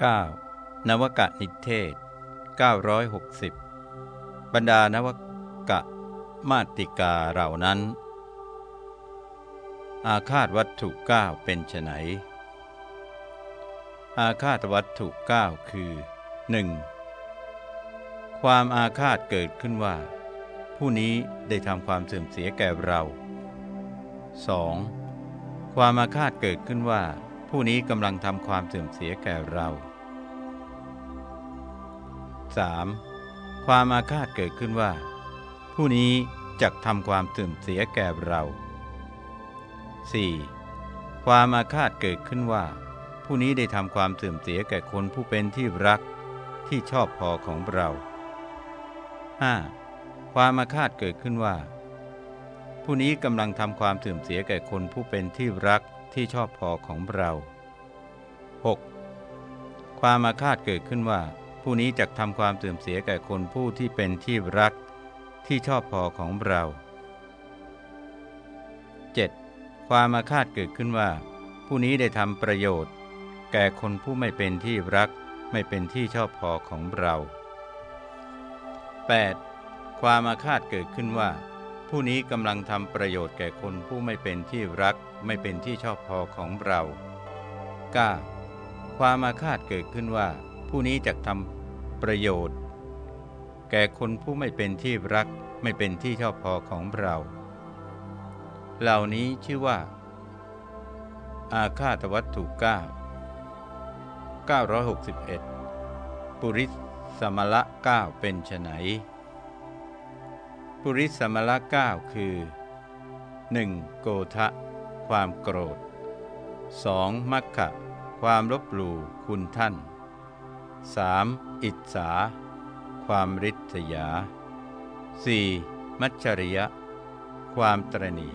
9. นวกะนิเทศ 960 บรรดานวกะมาติกาเหล่านั้น อาคาตวัตถุ9เป็นไนอาคาตวัตถุ9คือ 1. ความอาฆาตเกิดขึ้นว่า ผู้นี้ได้ทำความเสื่อมเสียแก่เรา 2. ความอาฆาตเกิดขึ้นว่า ผู้นี้กำลังทำความเสื่อมเสียแก่เรา 3. ความอาฆาตเกิดขึ้นว่า ผู้นี้จะทำความเสื่อมเสียแก่เรา 4. ความอาฆาตเกิดขึ้นว่า ผู้นี้ได้ทำความเสื่อมเสียแก่คนผู้เป็นที่รักที่ชอบพอของเรา 5. ความอาฆาตเกิดขึ้นว่า ผู้นี้กำลังทำความเสื่อมเสียแก่คนผู้เป็นที่รักที่ชอบพอของเรา 6. ความอาฆาตเกิดขึ้นว่า ผู้นี้จะทำความเสื่อมเสียแก่คนผู้ที่เป็นที่รักที่ชอบพอของเรา 7. ความอาฆาตเกิดขึ้นว่า ผู้นี้ได้ทำประโยชน์ แก่คนผู้ไม่เป็นที่รักไม่เป็นที่ชอบพอของเรา 8. ความอาฆาตเกิดขึ้นว่า ผู้นี้กำลังทำประโยชน์แก่คนผู้ไม่เป็นที่รักไม่เป็นที่ชอบพอของเรา 9. ความอาฆาตเกิดขึ้นว่า ผู้นี้จะทำประโยชน์ แก่คนผู้ไม่เป็นที่รักไม่เป็นที่ชอบพอของเรา เหล่านี้ชื่อว่า อาฆาตวัตถุ9 961 ปุริสมละ9เป็นไฉนปุริสมละ9คือ 1. โกทะ ความโกรธ 2. มัคคะความลบหลู่คุณท่าน 3. อิจฉาความริษยา 4. มัจฉริยะ ความตรณี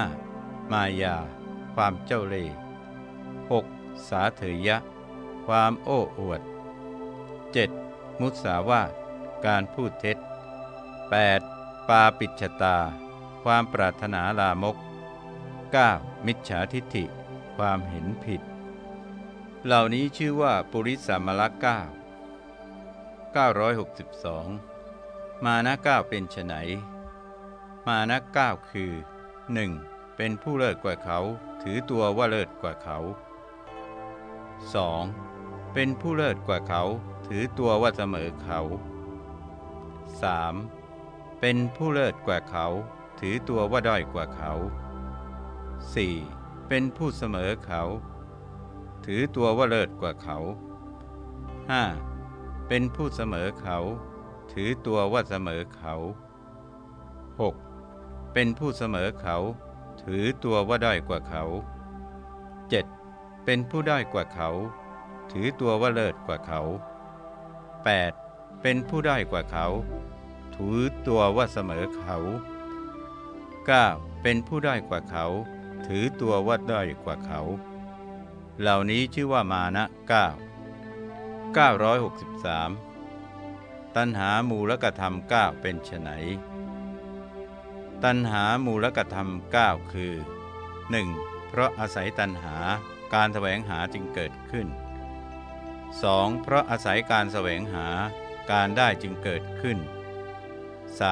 5. มายา ความเจ้าเล่ห์ 6. สาเถยะ ความโอ้อวด 7. มุสาวาทการพูดเท็จ 8. ปาปิชตา ความปรารถนาลามก 9. มิจฉาทิฏฐิ ความเห็นผิด เหล่านี้ชื่อว่าปุริสามละเก้า962 มานะเก้าเป็นไฉนมานะเก้าคือ 1. เป็นผู้เลิศกว่าเขา ถือตัวว่าเลิศกว่าเขา 2. เป็นผู้เลิศกว่าเขา ถือตัวว่าเสมอเขา 3. เป็นผู้เลิศกว่าเขา ถือตัวว่าด้อยกว่าเขา 4. เป็นผู้เสมอเขา ถือตัวว่าเลิศกว่าเขา 5. เป็นผู้เสมอเขา ถือตัวว่าเสมอเขา 6. เป็นผู้เสมอเขา ถือตัวว่าด้อยกว่าเขา 7. เป็นผู้ด้อยกว่าเขา ถือตัวว่าเลิศกว่าเขา 8. เป็นผู้ด้อยกว่าเขา ถือตัวว่าเสมอเขา 9. เป็นผู้ด้อยกว่าเขา ถือตัวว่าด้อยกว่าเขา เหล่านี้ชื่อว่ามานะ9 963 ตัณหามูลกธรรม 9 เป็นไนตัณหามูลกธรรม 9 คือ 1. เพราะอาศัยตัณหาการแสวงหาจึงเกิดขึ้น 2. เพราะอาศัยการแสวงหาการได้จึงเกิดขึ้น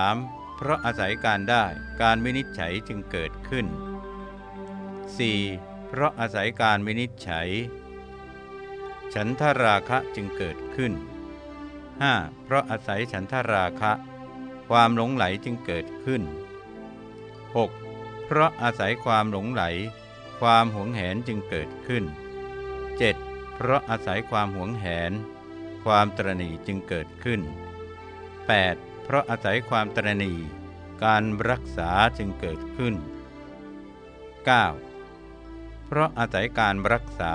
3. เพราะอาศัยการได้การวินิจฉัยจึงเกิดขึ้น 4. เพราะอาศัยการวินิจฉัย ฉันทราคะจึงเกิดขึ้น 5. เพราะอาศัยฉันทราคะ ความหลงไหลจึงเกิดขึ้น 6. เพราะอาศัยความหลงไหล ความหวงแหนจึงเกิดขึ้น 7. เพราะอาศัยความหวงแหน ความตรณีจึงเกิดขึ้น 8. เพราะอาศัยความตรณีการรักษาจึงเกิดขึ้น 9. เพราะอาศัยการรักษา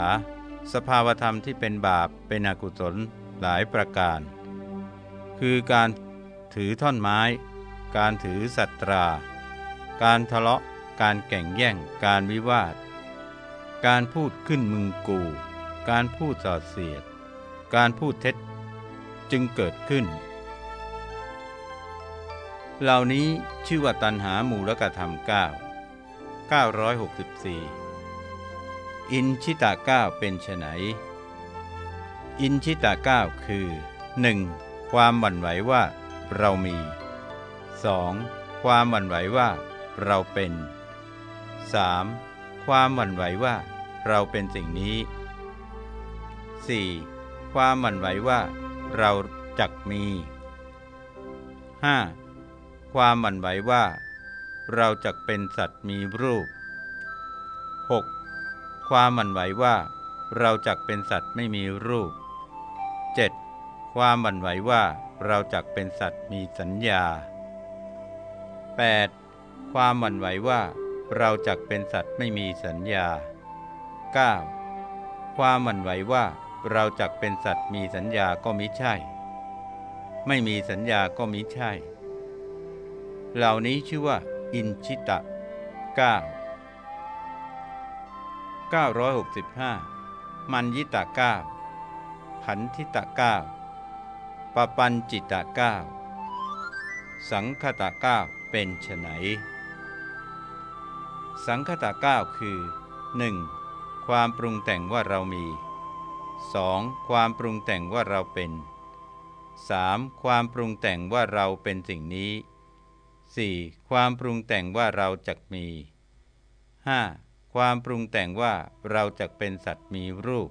สภาวธรรมที่เป็นบาปเป็นอกุศลหลายประการ คือการถือท่อนไม้ การถือสัตรา การทะเลาะ การแก่งแย่ง การวิวาท การพูดขึ้นมึงกู การพูดสอดเสียด การพูดเท็จจึงเกิดขึ้น เหล่านี้ชื่อว่าตันหามูลกธรรม 9 964 อินชิตาก้าเป็นไนอินชิตะเก้าคือ 1. ความหวั่นไหวว่า เรามี 2. ความหวั่นไหวว่า เราเป็น 3. ความหวั่นไหวว่า เราเป็นสิ่งนี้ 4. ความหวั่นไหวว่า เราจักมี 5. ความหวั่นไหวว่า เราจักเป็นสัตว์มีรูป 6. ความหวั่นไหวว่า เราจักเป็นสัตว์ไม่มีรูป 7. ความหวั่นไหวว่าเราจักเป็นสัตว์มีสัญญา 8. ความหวั่นไหวว่า เราจักเป็นสัตว์ไม่มีสัญญา 9. ความหวั่นไหวว่า เราจักเป็นสัตว์มีสัญญาก็มิใช่ ไม่มีสัญญาก็มิใช่ เหล่านี้ชื่อว่า อินชิตะ 9 965 มันยิตะ9ผันทิตะ9ปปัญจิตะ9สังคตะ9เป็นไฉนสังคตะ9คือ 1. ความปรุงแต่งว่าเรามี 2. ความปรุงแต่งว่าเราเป็น 3. ความปรุงแต่งว่าเราเป็นสิ่งนี้ 4. ความปรุงแต่งว่าเราจักมี 5. ความปรุงแต่งว่าเราจักเป็นสัตว์มีรูป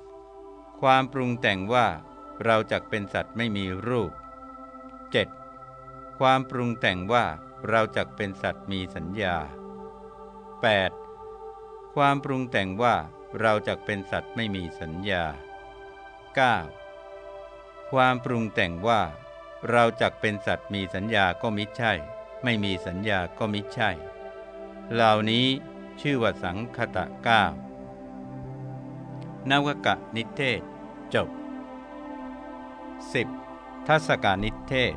6. ความปรุงแต่งว่าเราจักเป็นสัตว์ไม่มีรูป 7. ความปรุงแต่งว่าเราจักเป็นสัตว์มีสัญญา 8. ความปรุงแต่งว่าเราจักเป็นสัตว์ไม่มีสัญญา 9. ความปรุงแต่งว่า เราจักเป็นสัตว์มีสัญญาก็มิใช่ ไม่มีสัญญาก็มิใช่ เหล่านี้ชื่อว่าสังคตะก้านวกะนิเทศ จบ 10. ทัศกานิเทศ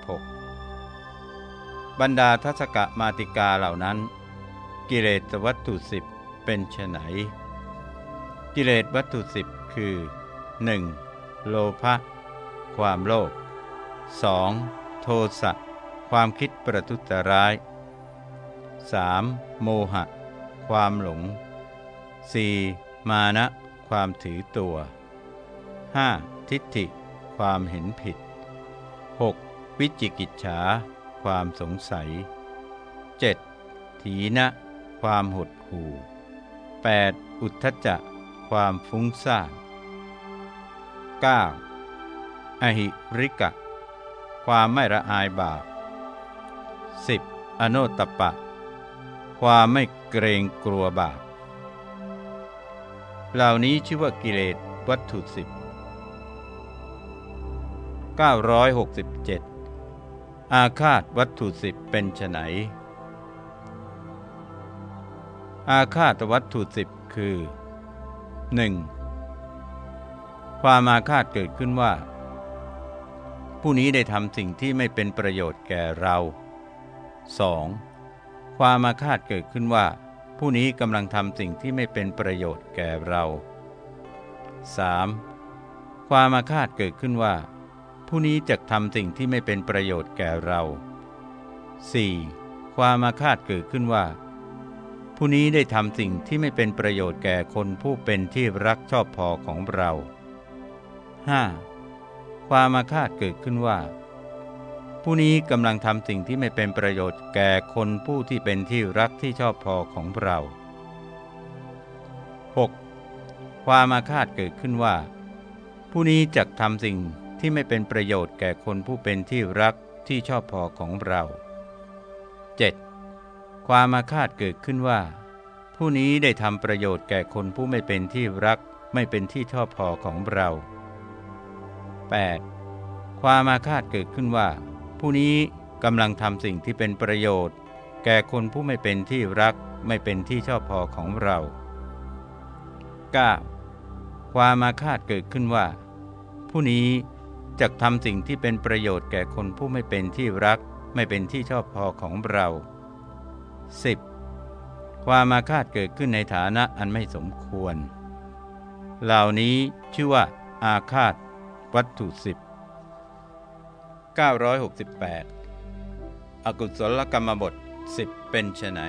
966 บรรดาทัศกะมาติกาเหล่านั้น กิเลสวัตถุสิบเป็นไฉนกิเลสวัตถุสิบคือ 1. โลภะความโลภ 2. โทสะความคิดประทุษร้าย 3. โมหะ ความหลง 4. มานะ ความถือตัว 5. ทิฏฐิ ความเห็นผิด 6. วิจิกิจฉา ความสงสัย 7. ถีนะ ความหดหู่ 8. อุทธจะ ความฟุ้งซ่าน 9. อหิริกะ ความไม่ละอายบาป 10. อโนตปะ ความไม่เกรงกลัวบาป เหล่านี้ชื่อว่ากิเลสวัตถุสิบ967 อาคาตวัตถุสิบเป็นไนอาคาตวัตถุสิบคือ 1. ความอาฆาตเกิดขึ้นว่า ผู้นี้ได้ทำสิ่งที่ไม่เป็นประโยชน์แก่เรา 2. ความอาฆาตเกิดขึ้นว่า ผู้นี้กำลังทำสิ่งที่ไม่เป็นประโยชน์แก่เรา 3. ความอาฆาตเกิดขึ้นว่า ผู้นี้จะทำสิ่งที่ไม่เป็นประโยชน์แก่เรา 4. ความอาฆาตเกิดขึ้นว่า ผู้นี้ได้ทำสิ่งที่ไม่เป็นประโยชน์แก่คนผู้เป็นที่รักชอบพอของเรา 5. ความอาฆาตเกิดขึ้นว่า ผู้นี้กำลังทำสิ่งที่ไม่เป็นประโยชน์แก่คนผู้ที่เป็นที่รักที่ชอบพอของเรา 6. ความอาฆาตเกิดขึ้นว่า ผู้นี้จะทำสิ่งที่ไม่เป็นประโยชน์แก่คนผู้เป็นที่รักที่ชอบพอของเรา 7. ความอาฆาตเกิดขึ้นว่า ผู้นี้ได้ทำประโยชน์แก่คนผู้ไม่เป็นที่รักไม่เป็นที่ชอบพอของเรา 8. ความอาฆาตเกิดขึ้นว่า ผู้นี้กำลังทำสิ่งที่เป็นประโยชน์ แก่คนผู้ไม่เป็นที่รักไม่เป็นที่ชอบพอของเรา 9. ความอาฆาตเกิดขึ้นว่า ผู้นี้จะทำสิ่งที่เป็นประโยชน์แก่คนผู้ไม่เป็นที่รัก ไม่เป็นที่ชอบพอของเรา 10. ความมาคาดเกิดขึ้นในฐานะอันไม่สมควร เหล่านี้ชื่อว่าอาคาตวัตถุสิบ 968 อกุศลกรรมบทสิบเป็นไน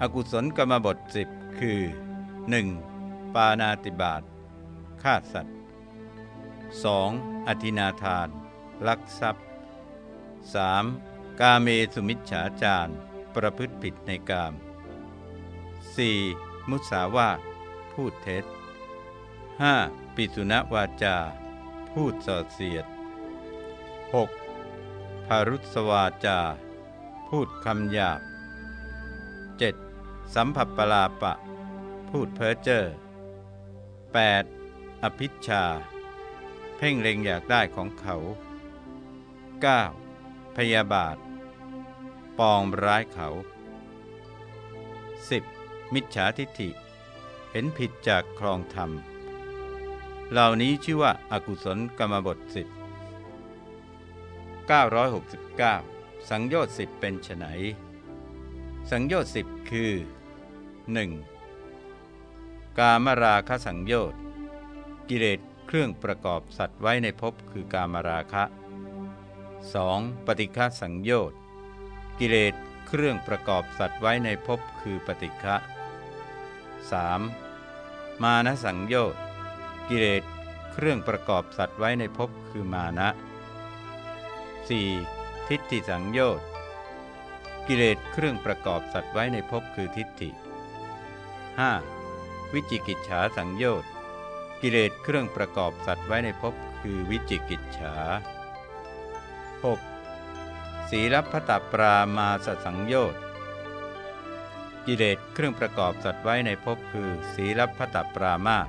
อกุศลกรรมบทสิบคือ 1. ปานาติบาตฆ่าสัตว์ 2. อธินาทาน ลักทรัพย์ 3. กาเมสุมิจฉาจารประพฤติผิดในกาม 4. มุสาวาทพูดเท็จ 5. ปิสุณวาจา พูดสอดเสียด 6. ภารุสวาจา พูดคำหยาบ 7. สัมผัสปลาปะ พูดเพ้อเจ้อ 8. อภิชา เพ่งเล็งอยากได้ของเขา 9. พยาบาท ปองร้ายเขา 10. มิจฉาทิฏฐิ เห็นผิดจากครองธรรม เหล่านี้ชื่อว่าอากุศลกรรมบทสิบ 969 สังโยชน์สิบเป็นไนสังโยชน์สิบคือ 1. กามราคะสังโยชน์กิเลสเครื่องประกอบสัตว์ไว้ในภพคือกามราคะ 2. ปฏิฆะสังโยชน์กิเลสเครื่องประกอบสัตว์ไว้ในภพคือปฏิฆะ 3. มานะสังโยชน์กิเลสเครื่องประกอบสัตว์ไว้ในภพคือมานะ 4. ทิฏฐิสังโยชน์กิเลสเครื่องประกอบสัตว์ไว้ในภพคือทิฏฐิ 5. วิจิกิจฉาสังโยชน์กิเลสเครื่องประกอบสัตว์ไว้ในภพคือวิจิกิจฉา 6. ศีลพัตปรามาสสังโยชน์กิเลสเครื่องประกอบสัตว์ไว้ในภพคือ ศีลพัตตปรามาส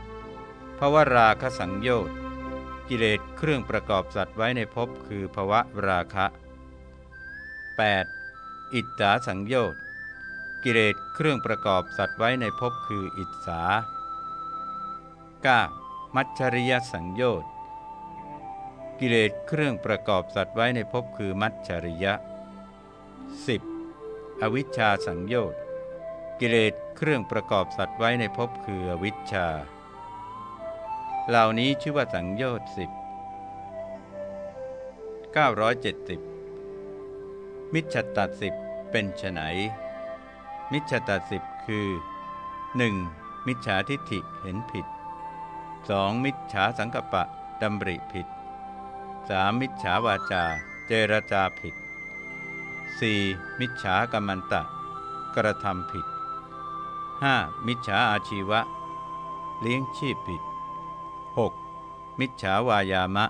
7. ภวราคสังโยชน์ กิเลสเครื่องประกอบสัตว์ไว้ในภพคือภวะราคะ 8. อิทธาสังโยชน์กิเลสเครื่องประกอบสัตว์ไว้ในภพคืออิทธา 9. มัจฉริยสังโยชน์กิเลสเครื่องประกอบสัตว์ไว้ในภพคือมัจฉริยะ 10. อวิชชาสังโยชน์กิเลสเครื่องประกอบสัตว์ไว้ในภพคืออวิชชา เหล่านี้ชื่อว่าสังโยชน์สิบ970 มิจฉตัดสิบเป็นไฉนมิจฉตัดสิบคือ 1. มิจฉาทิฏฐิเห็นผิด 2. มิจฉาสังกปะดำริผิด 3. มิจฉาวาจาเจรจาผิด 4. มิจฉากรรมันตะ กระทำผิด 5. มิจฉาอาชีวะ เลี้ยงชีพผิด 6. มิจฉาวายามะ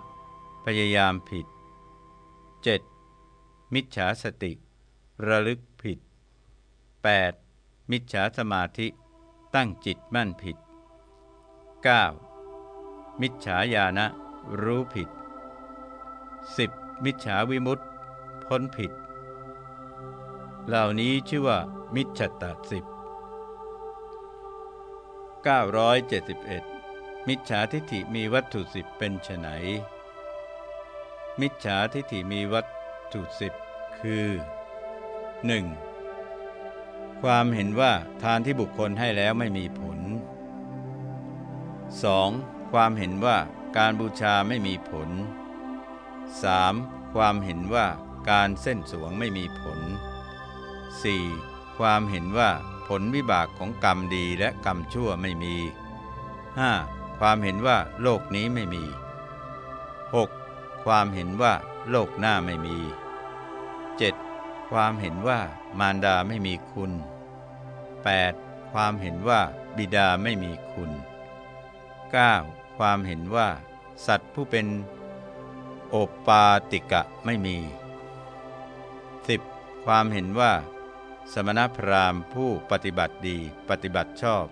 พยายามผิด 7. มิจฉาสติ ระลึกผิด 8. มิจฉาสมาธิ ตั้งจิตมั่นผิด 9. มิจฉาญาณะ รู้ผิด 10. มิจฉาวิมุตติพ้นผิด เหล่านี้ชื่อว่า มิจฉตะสิบ971 มิจฉาทิฏฐิมีวัตถุสิบเป็นไฉนมิจฉาทิฏฐิมีวัตถุสิบคือ 1. ความเห็นว่าทานที่บุคคลให้แล้วไม่มีผล 2. ความเห็นว่าการบูชาไม่มีผล 3. ความเห็นว่าการเส้นสวงไม่มีผล 4. ความเห็นว่าผลวิบากของกรรมดีและกรรมชั่วไม่มี 5. ความเห็นว่าโลกนี้ไม่มี 6. ความเห็นว่าโลกหน้าไม่มี 7. ความเห็นว่ามารดาไม่มีคุณ 8. ความเห็นว่าบิดาไม่มีคุณ 9. ความเห็นว่า สัตว์ผู้เป็นโอปาติกะไม่มี 10. ความเห็นว่า สมณพราหมณ์ผู้ปฏิบัติดีปฏิบัติชอบ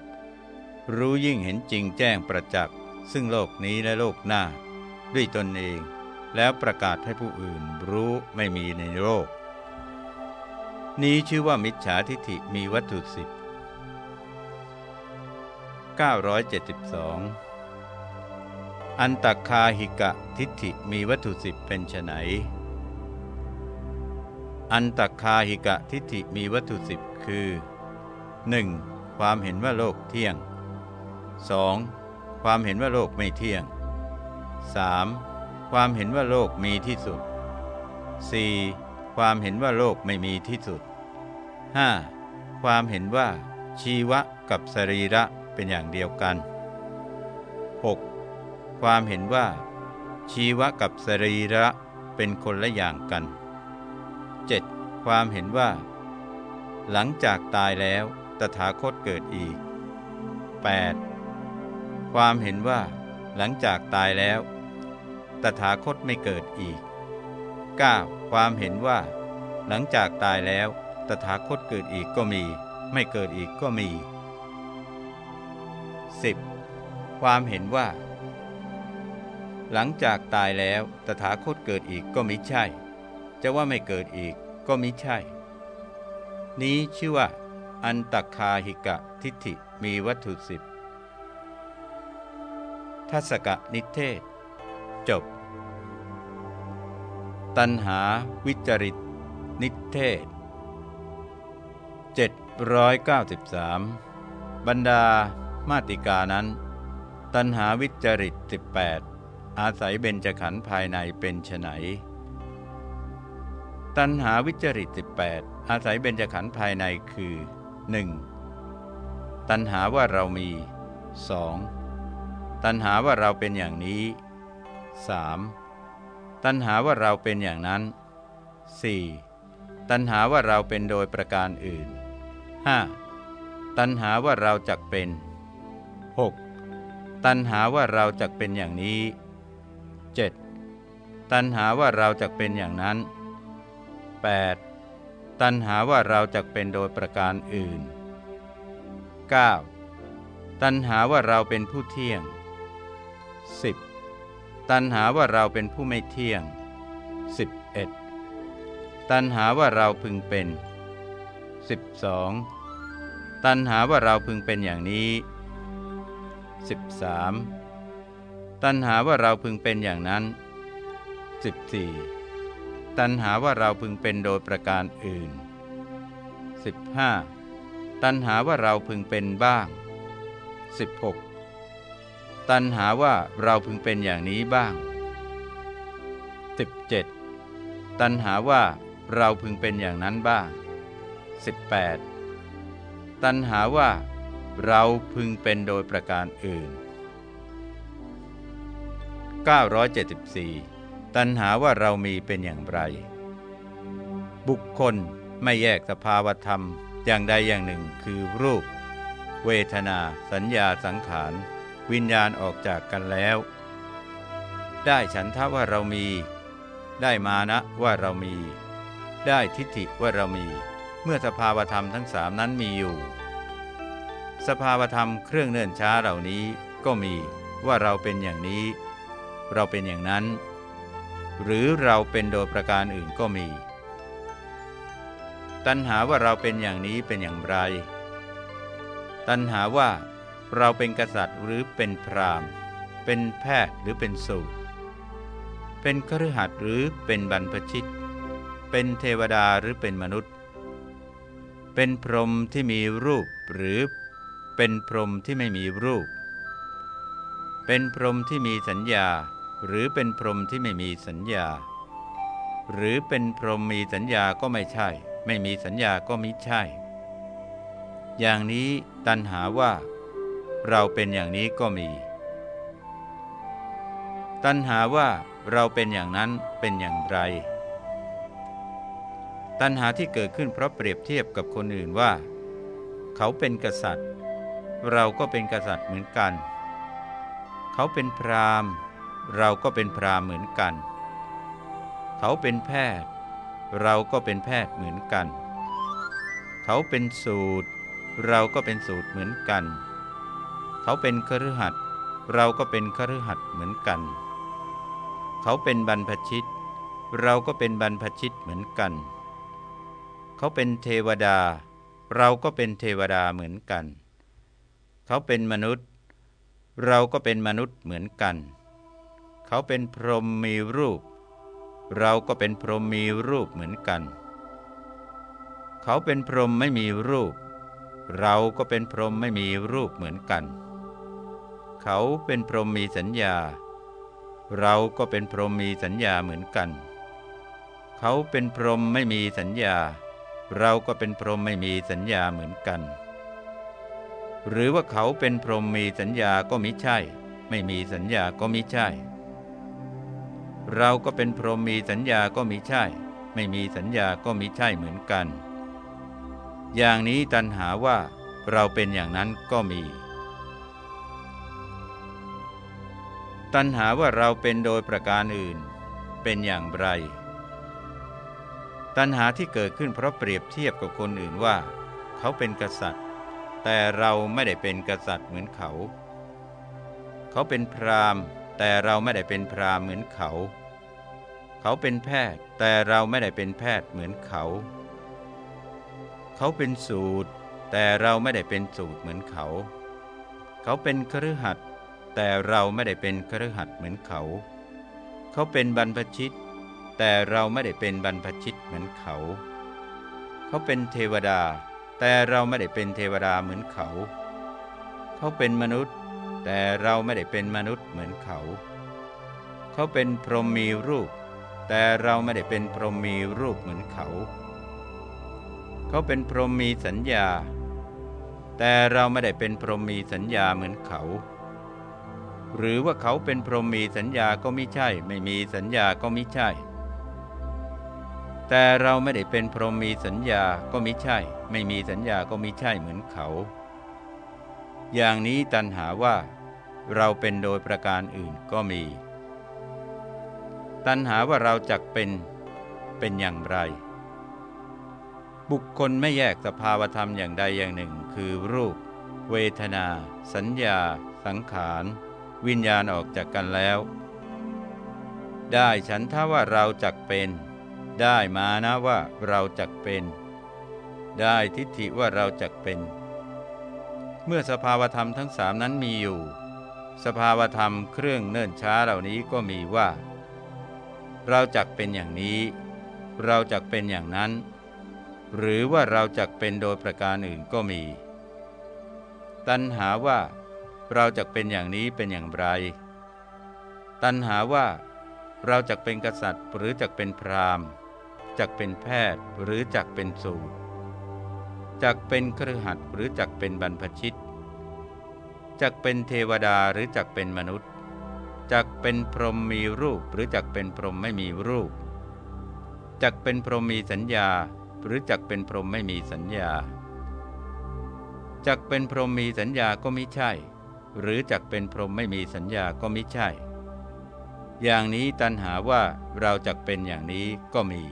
รู้ยิ่งเห็นจริงแจ้งประจักษ์ซึ่งโลกนี้และโลกหน้า ด้วยตนเอง แล้วประกาศให้ผู้อื่นรู้ไม่มีในโลก นี้ชื่อว่ามิจฉาทิฏฐิมีวัตถุสิบ972 อันตักคาหิกะทิฏฐิมีวัตถุสิบเป็นไนอันตักคาหิกะทิฏฐิมีวัตถุสิบคือ 1. ความเห็นว่าโลกเที่ยง 2. ความเห็นว่าโลกไม่เที่ยง 3. ความเห็นว่าโลกมีที่สุด 4. ความเห็นว่าโลกไม่มีที่สุด 5. ความเห็นว่าชีวะกับสรีระเป็นอย่างเดียวกัน 6. ความเห็นว่า ชีวะกับสรีระเป็นคนละอย่างกัน 7. ความเห็นว่า หลังจากตายแล้วตถาคตเกิดอีก 8. ความเห็นว่าหลังจากตายแล้ว ตถาคตไม่เกิดอีก 9. ความเห็นว่า หลังจากตายแล้ว ตถาคตเกิดอีกก็มี ไม่เกิดอีกก็มี 10. ความเห็นว่า หลังจากตายแล้ว ตถาคตเกิดอีกก็มิใช่ จะว่าไม่เกิดอีกก็มิใช่ นี้ชื่อว่า อันตคาหิกะทิฏฐิมีวัตถุสิบ ทัศกนิเทศ จบ ตันหาวิจริต นิเทศ 793 บรรดามาติกานั้น ตันหาวิจริต 18 อาศัยเบญจขันธ์ภายในเป็นไฉนตันหาวิจริต 18 อาศัยเบญจขันธ์ภายในคือ 1. ตันหาว่าเรามี 2. ตันหาว่าเราเป็นอย่างนี้ 3. ตันหาว่าเราเป็นอย่างนั้น 4. ตันหาว่าเราเป็นโดยประการอื่น 5. ตันหาว่าเราจักเป็น 6. ตันหาว่าเราจักเป็นอย่างนี้ 7. ตันหาว่าเราจักเป็นอย่างนั้น 8. ตันหาว่าเราจักเป็นโดยประการอื่น 9. ตันหาว่าเราเป็นผู้เที่ยง 10. ตันหาว่าเราเป็นผู้ไม่เที่ยง 11. ตันหาว่าเราพึงเป็น 12. ตันหาว่าเราพึงเป็นอย่างนี้ 13. ตันหาว่าเราพึงเป็นอย่างนั้น 14. ตันหาว่าเราพึงเป็นโดยประการอื่น 15. ตันหาว่าเราพึงเป็นบ้าง 16. ตันหาว่าเราพึงเป็นอย่างนี้บ้าง 17. ตันหาว่าเราพึงเป็นอย่างนั้นบ้าง 18. ตันหาว่าเราพึงเป็นโดยประการอื่น 974 ตันหาว่าเรามีเป็นอย่างไร บุคคลไม่แยกสภาวธรรมอย่างใดอย่างหนึ่งคือรูป เวทนา สัญญาสังขาร วิญญาณออกจากกันแล้ว ได้ฉันทะว่าเรามี ได้มานะว่าเรามี ได้ทิฏฐิว่าเรามี เมื่อสภาวธรรมทั้งสามนั้นมีอยู่ สภาวธรรมเครื่องเนื่นช้าเหล่านี้ก็มีว่าเราเป็นอย่างนี้ เราเป็นอย่างนั้น หรือเราเป็นโดยประการอื่นก็มี ตัณหาว่าเราเป็นอย่างนี้เป็นอย่างไร ตัณหาว่า เราเป็นกษัตริย์หรือเป็นพราหมณ์ เป็นแพทย์หรือเป็นสูตรเป็นคฤหัสถ์หรือเป็นบรรพชิต เป็นเทวดาหรือเป็นมนุษย์ เป็นพรหมที่มีรูปหรือเป็นพรหมที่ไม่มีรูป เป็นพรหมที่มีสัญญา หรือเป็นพรหมที่ไม่มีสัญญา หรือเป็นพรหมมีสัญญาก็ไม่ใช่ ไม่มีสัญญาก็มิใช่ อย่างนี้ตันหาว่า เราเป็นอย่างนี้ก็มี ตันหาว่าเราเป็นอย่างนั้นเป็นอย่างไร ตัณหาที่เกิดขึ้นเพราะเปรียบเทียบกับคนอื่นว่า เขาเป็นกษัตริย์ เราก็เป็นกษัตริย์เหมือนกัน เขาเป็นพราหมณ์ เราก็เป็นพราหมณ์เหมือนกัน เขาเป็นแพทย์ เราก็เป็นแพทย์เหมือนกัน เขาเป็นสูตร เราก็เป็นสูตรเหมือนกันเขาเป็นคฤหัสถ์เราก็เป็นคฤหัสถ์เหมือนกัน เขาเป็นบรรพชิต เราก็เป็นบรรพชิตเหมือนกัน เขาเป็นเทวดา เราก็เป็นเทวดาเหมือนกัน เขาเป็นมนุษย์ เราก็เป็นมนุษย์เหมือนกัน เขาเป็นพรหมมีรูป เราก็เป็นพรหมมีรูปเหมือนกัน เขาเป็นพรหมไม่มีรูป เราก็เป็นพรหมไม่มีรูปเหมือนกัน เขาเป็นพรหมมีสัญญา เราก็เป็นพรหมมีสัญญาเหมือนกัน เขาเป็นพรหมไม่มีสัญญา เราก็เป็นพรหมไม่มีสัญญาเหมือนกัน หรือว่าเขาเป็นพรหมมีสัญญาก็มิใช่ ไม่มีสัญญาก็มิใช่ เราก็เป็นพรหมมีสัญญาก็มิใช่ ไม่มีสัญญาก็มิใช่เหมือนกัน อย่างนี้ตันหาว่าเราเป็นอย่างนั้นก็มี ตันหาว่าเราเป็นโดยประการอื่น เป็นอย่างไร ตันหาที่เกิดขึ้นเพราะเปรียบเทียบกับคนอื่นว่า เขาเป็นกษัตริย์ แต่เราไม่ได้เป็นกษัตริย์เหมือนเขา เขาเป็นพราหมณ์ แต่เราไม่ได้เป็นพราหมณ์เหมือนเขา เขาเป็นแพทย์ แต่เราไม่ได้เป็นแพทย์เหมือนเขา เขาเป็นสูตร แต่เราไม่ได้เป็นสูตรเหมือนเขา เขาเป็นครือขัด แต่เราไม่ได้เป็นครือขัดเหมือนเขา เขาเป็นบรรพชิต แต่เราไม่ได้เป็นบรรพชิตเหมือนเขา เขาเป็นเทวดา แต่เราไม่ได้เป็นเทวดาเหมือนเขา เขาเป็นมนุษย์ แต่เราไม่ได้เป็นมนุษย์เหมือนเขา เขาเป็นพรหมมีรูป แต่เราไม่ได้เป็นพรหมมีรูปเหมือนเขา เขาเป็นพรหมมีสัญญา แต่เราไม่ได้เป็นพรหมมีสัญญาเหมือนเขา หรือว่าเขาเป็นพรหมมีสัญญาก็ไม่ใช่ ไม่มีสัญญาก็ไม่ใช่ แต่เราไม่ได้เป็นพรหมมีสัญญาก็ไมิใช่ ไม่มีสัญญาก็ไมิใช่เหมือนเขา อย่างนี้ตันหาว่า เราเป็นโดยประการอื่นก็มี ตันหาว่าเราจักเป็นเป็นอย่างไร บุคคลไม่แยกสภาวธรรมอย่างใดอย่างหนึ่ง คือรูป เวทนา สัญญา สังขาร วิญญาณออกจากกันแล้ว ได้ฉันถ้าว่าเราจักเป็น ได้มานะว่าเราจักเป็น ได้ทิฏฐิว่าเราจักเป็น เมื่อสภาวธรรมทั้งสามนั้นมีอยู่ สภาวธรรมเครื่องเนิ่นช้าเหล่านี้ก็มีว่า เราจักเป็นอย่างนี้ เราจักเป็นอย่างนั้น หรือว่าเราจักเป็นโดยประการอื่นก็มี ตัณหาว่า เราจักเป็นอย่างนี้เป็นอย่างไร ตัณหาว่า เราจักเป็นกษัตริย์หรือจักเป็นพราหมณ์จักเป็นแพทย์หรือจักเป็นสูตรจักเป็นเครือขัดหรือจักเป็นบรรพชิตจักเป็นเทวดาหรือจักเป็นมนุษย์จักเป็นพรหมมีรูปหรือจักเป็นพรหมไม่มีรูปจักเป็นพรหมมีสัญญา หรือจักเป็นพรหมไม่มีสัญญาจักเป็นพรหมมีสัญญาก็ไม่ใช่ หรือจักเป็นพรหมไม่มีสัญญาก็ม่ใช่ อย่างนี้ตันหาว่าเราจักเป็นอย่างนี้ก็มี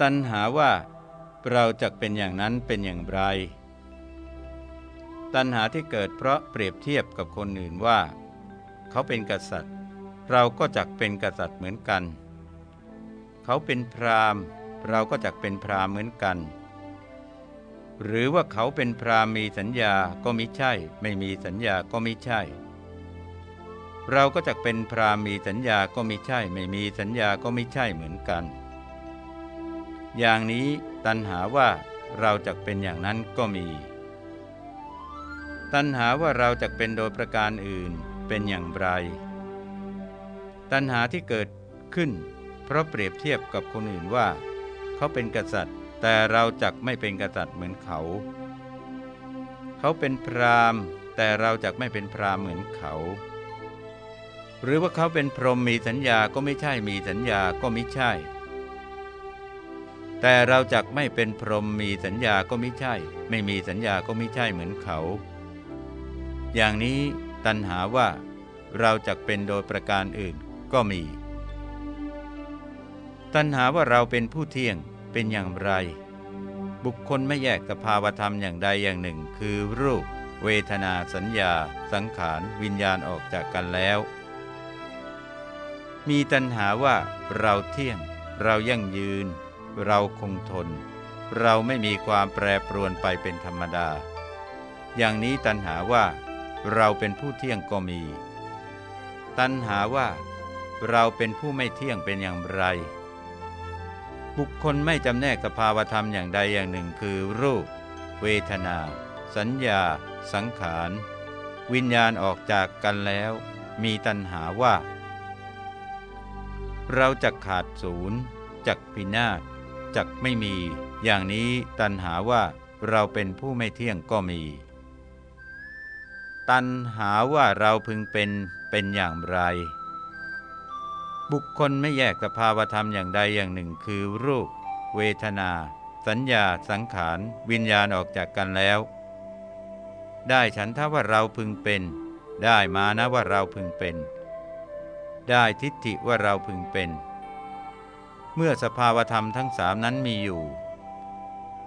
ตัณหาว่าเราจะเป็นอย่างนั้นเป็นอย่างไร ตัณหาที่เกิดเพราะเปรียบเทียบกับคนอื่นว่า เขาเป็นกษัตริย์ เราก็จักเป็นกษัตริย์เหมือนกัน เขาเป็นพราหมณ์ เราก็จักเป็นพราหมณ์เหมือนกัน หรือว่าเขาเป็นพรามมีสัญญาก็มิใช่ ไม่มีสัญญาก็มิใช่ เราก็จักเป็นพรามมีสัญญาก็มิใช่ ไม่มีสัญญาก็มิใช่เหมือนกัน อย่างนี้ตัณหาว่าเราจะเป็นอย่างนั้นก็มี ตัณหาว่าเราจะเป็นโดยประการอื่นเป็นอย่างไร ตัณหาที่เกิดขึ้น เพราะเปรียบเทียบกับคนอื่นว่า เขาเป็นกษัตริย์ แต่เราจักไม่เป็นกษัตริย์เหมือนเขา เขาเป็นพราหมณ์ แต่เราจักไม่เป็นพราหมณ์เหมือนเขา หรือว่าเขาเป็นพรหมมีสัญญาก็ไม่ใช่มีสัญญาก็ไม่ใช่ แต่เราจักไม่เป็นพรหมมีสัญญาก็ไม่ใช่ ไม่มีสัญญาก็ไม่ใช่เหมือนเขา อย่างนี้ตัณหาว่าเราจักเป็นโดยประการอื่นก็มี ตัณหาว่าเราเป็นผู้เที่ยง เป็นอย่างไร บุคคลไม่แยกสภาวธรรมอย่างใดอย่างหนึ่ง คือรูป เวทนาสัญญา สังขาร วิญญาณออกจากกันแล้ว มีตัณหาว่าเราเที่ยง เรายั่งยืน เราคงทน เราไม่มีความแปรปรวนไปเป็นธรรมดา อย่างนี้ตัณหาว่าเราเป็นผู้เที่ยงก็มี ตัณหาว่าเราเป็นผู้ไม่เที่ยงเป็นอย่างไร บุคคลไม่จำแนกสภาวธรรมอย่างใดอย่างหนึ่งคือรูป เวทนา สัญญา สังขาร วิญญาณออกจากกันแล้ว มีตัณหาว่า เราจะขาดศูนย์จักพินาศจักไม่มี อย่างนี้ตันหาว่าเราเป็นผู้ไม่เที่ยงก็มี ตันหาว่าเราพึงเป็นเป็นอย่างไร บุคคลไม่แยกสภาวธรรมอย่างใดอย่างหนึ่ง คือรูป เวทนา สัญญา สังขาร วิญญาณออกจากกันแล้ว ได้ฉันทว่าเราพึงเป็น ได้มานะว่าเราพึงเป็น ได้ทิฏฐิว่าเราพึงเป็น เมื่อสภาวธรรมทั้งสามนั้นมีอยู่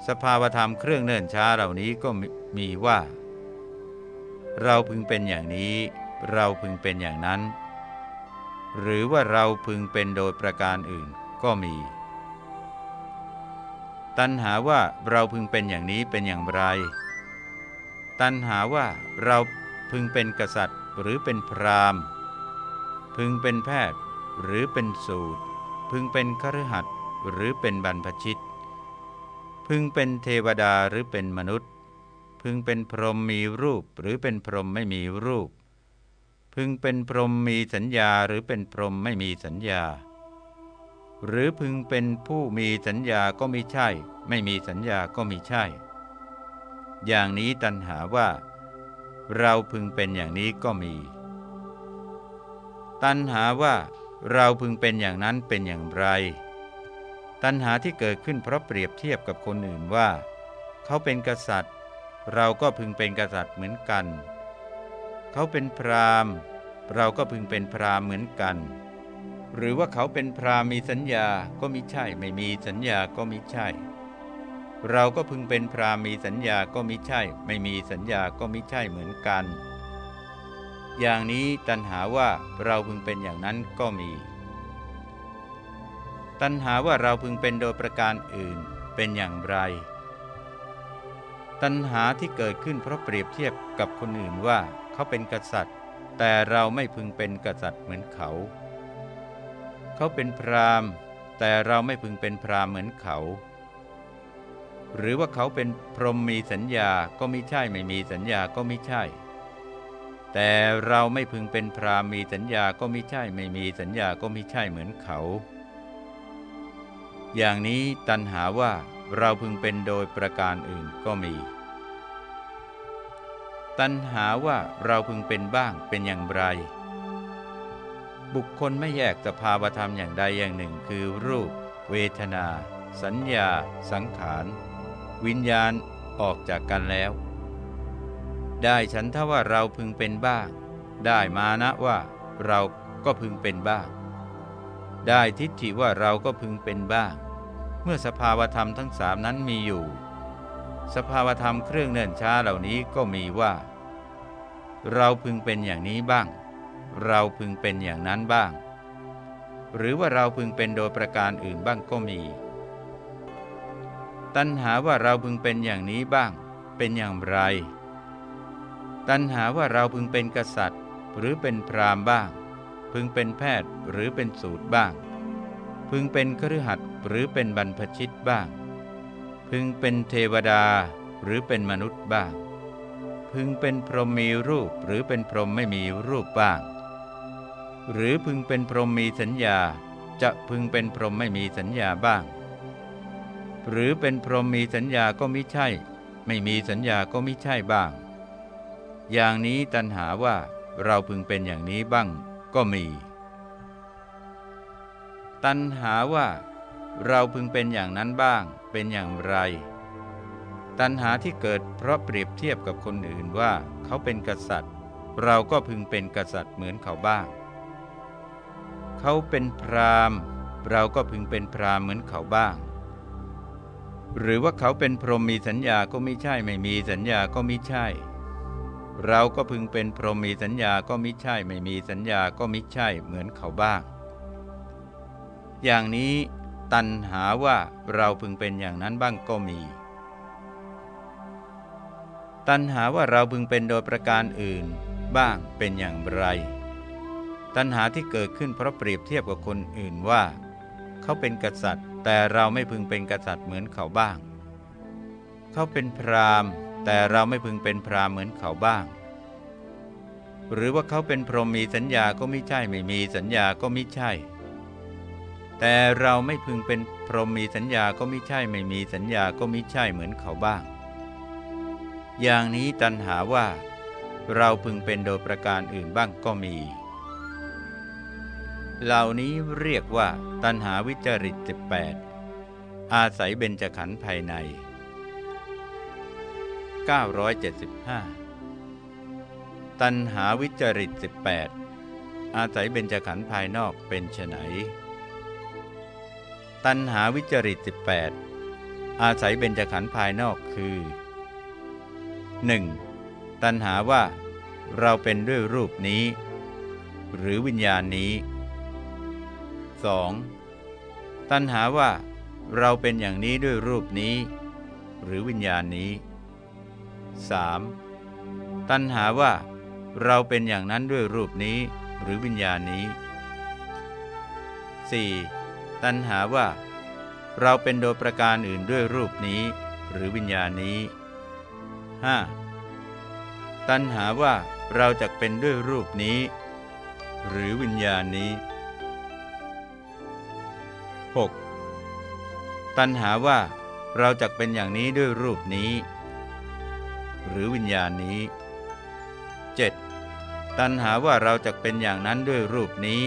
สภาวธรรมเครื่องเนิ่นช้าเหล่านี้ก็มีว่า เราพึงเป็นอย่างนี้ เราพึงเป็นอย่างนั้น หรือว่าเราพึงเป็นโดยประการอื่นก็มี ตัณหาว่าเราพึงเป็นอย่างนี้เป็นอย่างไร ตัณหาว่าเราพึงเป็นกษัตริย์หรือเป็นพราหมณ์ พึงเป็นแพทย์หรือเป็นสูตร พึงเป็นคฤหัสถ์หรือเป็นบรรพชิต พึงเป็นเทวดาหรือเป็นมนุษย์ พึงเป็นพรหมมีรูปหรือเป็นพรหมไม่มีรูป พึงเป็นพรหมมีสัญญาหรือเป็นพรหมไม่มีสัญญา หรือพึงเป็นผู้มีสัญญาก็ไม่ใช่ ไม่มีสัญญาก็ไม่ใช่ อย่างนี้ตัณหาว่า เราพึงเป็นอย่างนี้ก็มี ตัณหาว่าเราพึงเป็นอย่างนั้นเป็นอย่างไร ตัณหาที่เกิดขึ้นเพราะเปรียบเทียบกับคนอื่นว่า เขาเป็นกษัตริย์ เราก็พึงเป็นกษัตริย์เหมือนกัน เขาเป็นพราหมณ์ เราก็พึงเป็นพราหมณ์เหมือนกัน หรือว่าเขาเป็นพราหมณ์มีสัญญาก็มิใช่ ไม่มีสัญญาก็มิใช่ เราก็พึงเป็นพราหมณ์มีสัญญาก็มิใช่ ไม่มีสัญญาก็มิใช่เหมือนกัน อย่างนี้ตัณหาว่าเราพึงเป็นอย่างนั้นก็มี ตัณหาว่าเราพึงเป็นโดยประการอื่นเป็นอย่างไรตัณหาที่เกิดขึ้นเพราะเปรียบเทียบกับคนอื่นว่า เขาเป็นกษัตริย์ แต่เราไม่พึงเป็นกษัตริย์เหมือนเขา เขาเป็นพราหมณ์ แต่เราไม่พึงเป็นพราหมณ์เหมือนเขา หรือว่าเขาเป็นพรหมมีสัญญาก็ไม่ใช่ไม่มีสัญญาก็ไม่ใช่ แต่เราไม่พึงเป็นพราหมณ์มีสัญญาก็ไม่ใช่ ไม่มีสัญญาก็ไม่ใช่เหมือนเขา อย่างนี้ตันหาว่าเราพึงเป็นโดยประการอื่นก็มี ตัณหาว่าเราพึงเป็นบ้างเป็นอย่างไร บุคคลไม่แยกสภาวธรรมอย่างใดอย่างหนึ่งคือรูป เวทนา สัญญา สังขาร วิญญาณออกจากกันแล้ว ได้ฉันทว่าเราพึงเป็นบ้าง ได้มานะว่าเราก็พึงเป็นบ้าง ได้ทิฏฐิว่าเราก็พึงเป็นบ้าง เมื่อสภาวธรรมทั้งสามนั้นมีอยู่ สภาวธรรมเครื่องเนิ่นช้าเหล่านี้ก็มีว่า เราพึงเป็นอย่างนี้บ้าง เราพึงเป็นอย่างนั้นบ้าง หรือว่าเราพึงเป็นโดยประการอื่นบ้างก็มี ตัณหาว่าเราพึงเป็นอย่างนี้บ้าง เป็นอย่างไร ตัณหาว่าเราพึงเป็นกษัตริย์ หรือเป็นพราหมณ์บ้าง พึงเป็นแพทย์หรือเป็นสูตรบ้าง พึงเป็นคฤหัสถ์หรือเป็นบรรพชิตบ้าง พึงเป็นเทวดาหรือเป็นมนุษย์บ้าง พึงเป็นพรหมมีรูปหรือเป็นพรหมไม่มีรูปบ้าง หรือพึงเป็นพรหมมีสัญญา จะพึงเป็นพรหมไม่มีสัญญาบ้าง หรือเป็นพรหมมีสัญญาก็ไมิใช่ ไม่มีสัญญาก็ไมิใช่บ้าง อย่างนี้ตัณหาว่าเราพึงเป็นอย่างนี้บ้างก็มี ตัณหาว่าเราพึงเป็นอย่างนั้นบ้าง เป็นอย่างไร ตัณหาที่เกิดเพราะเปรียบเทียบกับคนอื่นว่าเขาเป็นกษัตริย์ เราก็พึงเป็นกษัตริย์เหมือนเขาบ้าง เขาเป็นพราหมณ์ เราก็พึงเป็นพราหมณ์เหมือนเขาบ้าง หรือว่าเขาเป็นพรหมมีสัญญาก็ไม่ใช่ไม่มีสัญญาก็ไม่ใช่ เราก็พึงเป็นพรหมมีสัญญาก็ไม่ใช่ ไม่มีสัญญาก็ไม่ใช่เหมือนเขาบ้างอย่างนี้ ตันหาว่าเราพึงเป็นอย่างนั้นบ้างก็มี ตันหาว่าเราพึงเป็นโดยประการอื่นบ้างเป็นอย่างไร ตันหาที่เกิดขึ้นเพราะเปรียบเทียบกับคนอื่นว่า เขาเป็นกษัตริย์ แต่เราไม่พึงเป็นกษัตริย์เหมือนเขาบ้าง เขาเป็นพราหมณ์ แต่เราไม่พึงเป็นพราหมณ์เหมือนเขาบ้าง หรือว่าเขาเป็นพรหมมีสัญญาก็ไม่ใช่ไม่มีสัญญาก็ไม่ใช่ แต่เราไม่พึงเป็นพรหมมีสัญญาก็ไม่ใช่ไม่มีสัญญาก็ไม่ใช่เหมือนเขาบ้าง อย่างนี้ตันหาว่า เราพึงเป็นโดยประการอื่นบ้างก็มี เหล่านี้เรียกว่าตันหาวิจริต 18 อาศัยเบญจขันธ์ภายใน 975 ตันหาวิจริต 18 อาศัยเบญจขันธ์ภายนอกเป็นไฉน ตันหาวิจริต 18 อาศัยเบญจขันธ์ภายนอกคือ 1. ตันหาว่าเราเป็นด้วยรูปนี้ หรือวิญญาณนี้ 2. ตันหาว่าเราเป็นอย่างนี้ด้วยรูปนี้ หรือวิญญาณนี้ 3. ตันหาว่าเราเป็นอย่างนั้นด้วยรูปนี้หรือวิญญาณนี้ 4. ตันหาว่า เราเป็นโดยประการอื่นด้วยรูปนี้ หรือวิญญาณนี้ 5. ตันหาว่าเราจะเป็นด้วยรูปนี้ หรือวิญญาณนี้ 6. ตันหาว่าเราจะเป็นอย่างนี้ด้วยรูปนี้ หรือวิญญาณนี้ 7. ตันหาว่าเราจะเป็นอย่างนั้นด้วยรูปนี้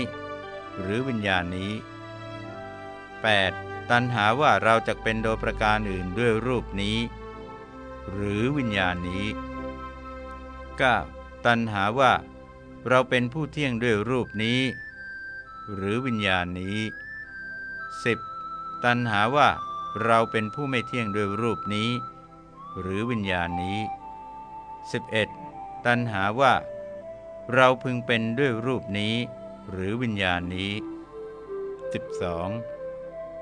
หรือวิญญาณนี้ 8. ตันหาว่าเราจะเป็นโดยประการอื่นด้วยรูปนี้ หรือวิญญาณนี้ 9. ตันหาว่าเราเป็นผู้เที่ยงด้วยรูปนี้ หรือวิญญาณนี้ 10. ตันหาว่าเราเป็นผู้ไม่เที่ยงด้วยรูปนี้ หรือวิญญาณนี้ 11. ตันหาว่า เราพึงเป็นด้วยรูปนี้ หรือวิญญาณนี้ 12.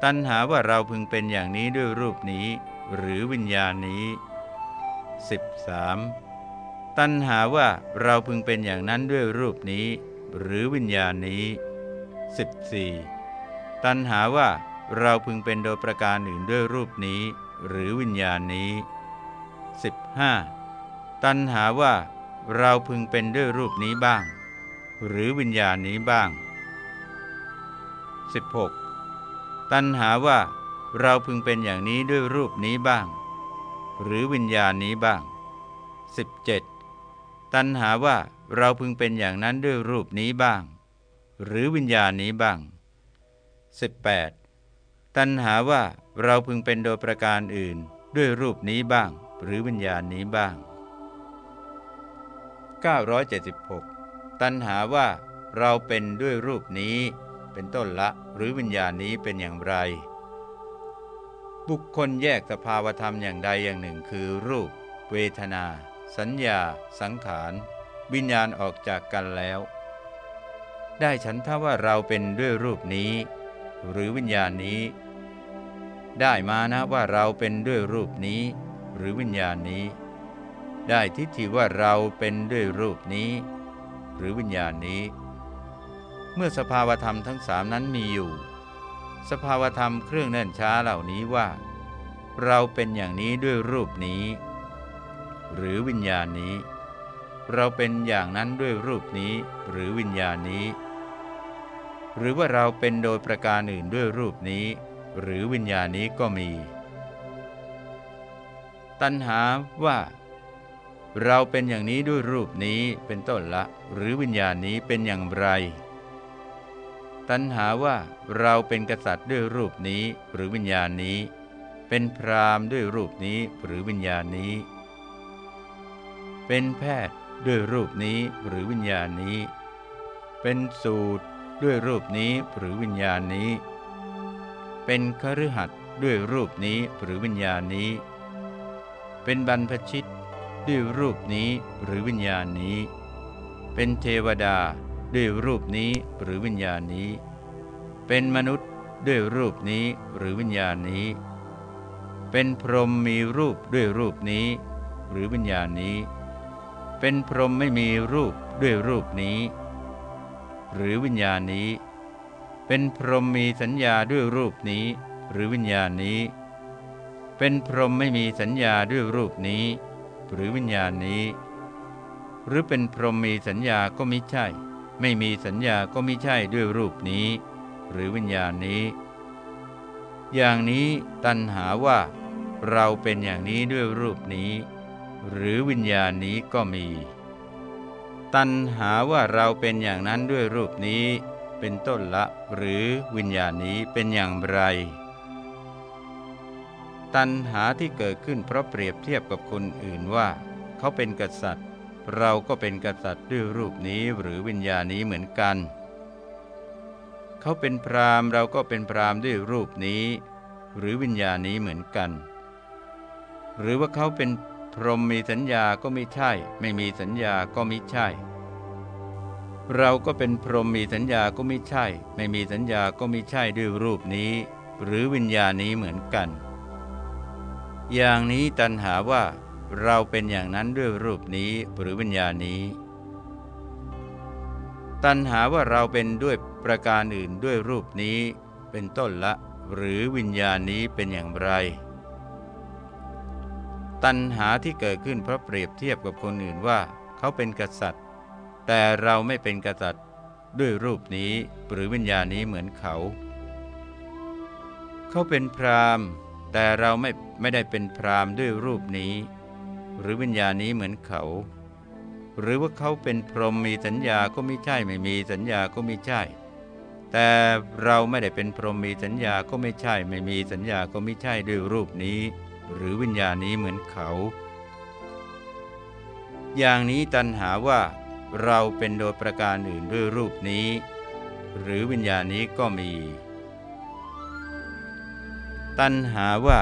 ตันหาว่าเราพึงเป็นอย่างนี้ด้วยรูปนี้ หรือวิญญาณนี้ 13. ตันหาว่าเราพึงเป็นอย่างนั้นด้วยรูปนี้ หรือวิญญาณนี้ 14. ตันหาว่าเราพึงเป็นโดยประการอื่นด้วยรูปนี้ หรือวิญญาณนี้ 15. ตันหาว่าเราพึงเป็นด้วยรูปนี้บ้าง หรือวิญญาณนี้บ้าง 16. ตันหาว่าเราพึงเป็นอย่างนี้ด้วยรูปนี้บ้าง หรือวิญญาณนี้บ้าง 17. ตันหาว่าเราพึงเป็นอย่างนั้นด้วยรูปนี้บ้าง หรือวิญญาณนี้บ้าง 18. ตันหาว่าเราพึงเป็นโดยประการอื่นด้วยรูปนี้บ้าง หรือวิญญาณนี้บ้าง 976 ตันหาว่าเราเป็นด้วยรูปนี้ เป็นต้นละ หรือวิญญาณนี้เป็นอย่างไร บุคคลแยกสภาวธรรมอย่างใดอย่างหนึ่งคือรูป เวทนา สัญญา สังขาร วิญญาณออกจากกันแล้ว ได้ฉันทว่าเราเป็นด้วยรูปนี้ หรือวิญญาณนี้ ได้มานะว่าเราเป็นด้วยรูปนี้ หรือวิญญาณนี้ ได้ทิฏฐิว่าเราเป็นด้วยรูปนี้ หรือวิญญาณนี้ เมื่อสภาวธรรมทั้งสามนั้นมีอยู่ สภาวธรรมเครื่องแน่นช้าเหล่านี้ว่า เราเป็นอย่างนี้ด้วยรูปนี้ หรือวิญญาณนี้ เราเป็นอย่างนั้นด้วยรูปนี้หรือวิญญาณนี้ หรือว่าเราเป็นโดยประการอื่นด้วยรูปนี้ หรือวิญญาณนี้ก็มี ตัณหาว่าเราเป็นอย่างนี้ด้วยรูปนี้เป็นต้นละ หรือวิญญาณนี้เป็นอย่างไร ตัณหาว่าเราเป็นกษัตริย์ด้วยรูปนี้หรือวิญญาณนี้ เป็นพราหมณ์ด้วยรูปนี้หรือวิญญาณนี้ เป็นแพทย์ด้วยรูปนี้หรือวิญญาณนี้ เป็นสูตรด้วยรูปนี้หรือวิญญาณนี้ เป็นคฤหัสถ์ด้วยรูปนี้หรือวิญญาณนี้ เป็นบรรพชิตด้วยรูปนี้หรือวิญญาณนี้ เป็นเทวดา ด้วยรูปนี้หรือวิญญาณนี้ เป็นมนุษย์ด้วยรูปนี้หรือวิญญาณนี้ เป็นพรหมมีรูปด้วยรูปนี้ หรือวิญญาณนี้ เป็นพรหมไม่มีรูปด้วยรูปนี้ หรือวิญญาณนี้ เป็นพรหมมีสัญญาด้วยรูปนี้ หรือวิญญาณนี้ เป็นพรหมไม่มีสัญญาด้วยรูปนี้ หรือวิญญาณนี้ หรือเป็นพรหมมีสัญญาก็ไม่ใช่ ไม่มีสัญญาก็ไม่ใช่ด้วยรูปนี้ หรือวิญญาณนี้ อย่างนี้ตัณหาว่าเราเป็นอย่างนี้ด้วยรูปนี้ หรือวิญญาณนี้ก็มี ตัณหาว่าเราเป็นอย่างนั้นด้วยรูปนี้ เป็นต้นละหรือวิญญาณนี้เป็นอย่างไร ตัณหาที่เกิดขึ้นเพราะเปรียบเทียบกับคนอื่นว่า เขาเป็นกษัตริย์ เราก็เป็นกษัตริย์ด้วยรูปนี้หรือวิญญาณนี้เหมือนกัน เขาเป็นพราหมณ์เราก็เป็นพราหมณ์ด้วยรูปนี้ หรือวิญญาณนี้เหมือนกัน หรือว่าเขาเป็นพรหมมีสัญญาก็ไม่ใช่ ไม่มีสัญญาก็ไม่ใช่ เราก็เป็นพรหมมีสัญญาก็ไม่ใช่ ไม่มีสัญญาก็ไม่ใช่ด้วยรูปนี้ หรือวิญญาณนี้เหมือนกัน อย่างนี้ตันหาว่า เราเป็นอย่างนั้นด้วยรูปนี้หรือวิญญาณนี้ ตันหาว่าเราเป็นด้วยประการอื่นด้วยรูปนี้ เป็นต้นละ หรือวิญญาณนี้เป็นอย่างไร ตัณหาที่เกิดขึ้นเพราะเปรียบเทียบกับคนอื่นว่า เขาเป็นกษัตริย์ แต่เราไม่เป็นกษัตริย์ด้วยรูปนี้หรือวิญญาณนี้เหมือนเขา เขาเป็นพราหมณ์ แต่เราไม่ไม่ได้เป็นพราหมณ์ด้วยรูปนี้ หรือวิญญาณนี้เหมือนเขา หรือว่าเขาเป็นพรหมมีสัญญาก็ไม่ใช่ไม่มีสัญญาก็ไม่ใช่ แต่เราไม่ได้เป็นพรหมมีสัญญาก็ไม่ใช่ ไม่มีสัญญาก็ไม่ใช่ด้วยรูปนี้ หรือวิญญาณนี้เหมือนเขา อย่างนี้ตันหาว่า เราเป็นโดยประการอื่นด้วยรูปนี้ หรือวิญญาณนี้ก็มี ตันหาว่า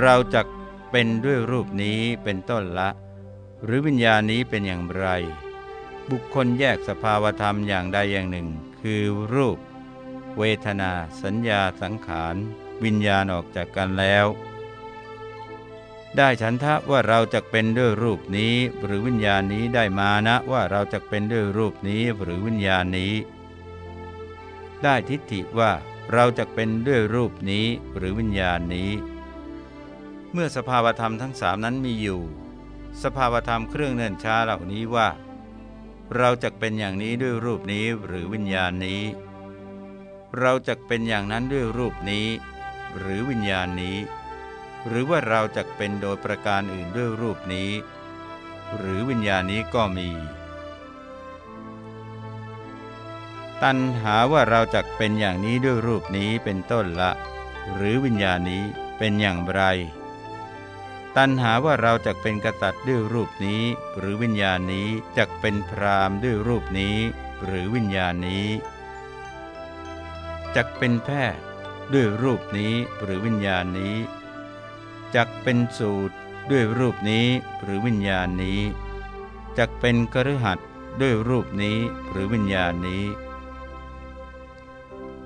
เราจะ เป็นด้วยรูปนี้เป็นต้นละ หรือวิญญาณนี้เป็นอย่างไร บุคคลแยกสภาวธรรมอย่างใดอย่างหนึ่ง คือรูป เวทนา สัญญาสังขาร วิญญาณออกจากกันแล้ว ได้ฉันทะว่าเราจะเป็นด้วยรูปนี้ หรือวิญญาณนี้ได้มานะว่าเราจะเป็นด้วยรูปนี้หรือวิญญาณนี้ ได้ทิฏฐิว่าเราจะเป็นด้วยรูปนี้หรือวิญญาณนี้ เมื่อสภาวธรรมทั้งสามนั้นมีอยู่ สภาวธรรมเครื่องเนิ่นช้าเหล่านี้ว่า เราจะเป็นอย่างนี้ด้วยรูปนี้หรือวิญญาณนี้ เราจะเป็นอย่างนั้นด้วยรูปนี้ หรือวิญญาณนี้ หรือว่าเราจะเป็นโดยประการอื่นด้วยรูปนี้ หรือวิญญาณนี้ก็มี ตัณหาว่าเราจะเป็นอย่างนี้ด้วยรูปนี้เป็นต้นละ หรือวิญญาณนี้เป็นอย่างไร ตัณหาว่าเราจะเป็นกษัตริย์ด้วยรูปนี้ หรือวิญญาณนี้จะเป็นพรามด้วยรูปนี้ หรือวิญญาณนี้จะเป็นแพทย์ด้วยรูปนี้หรือวิญญาณนี้จักเป็นสูตรด้วยรูปนี้หรือวิญญาณนี้จักเป็นกฤหัสด้วยรูปนี้หรือวิญญาณนี้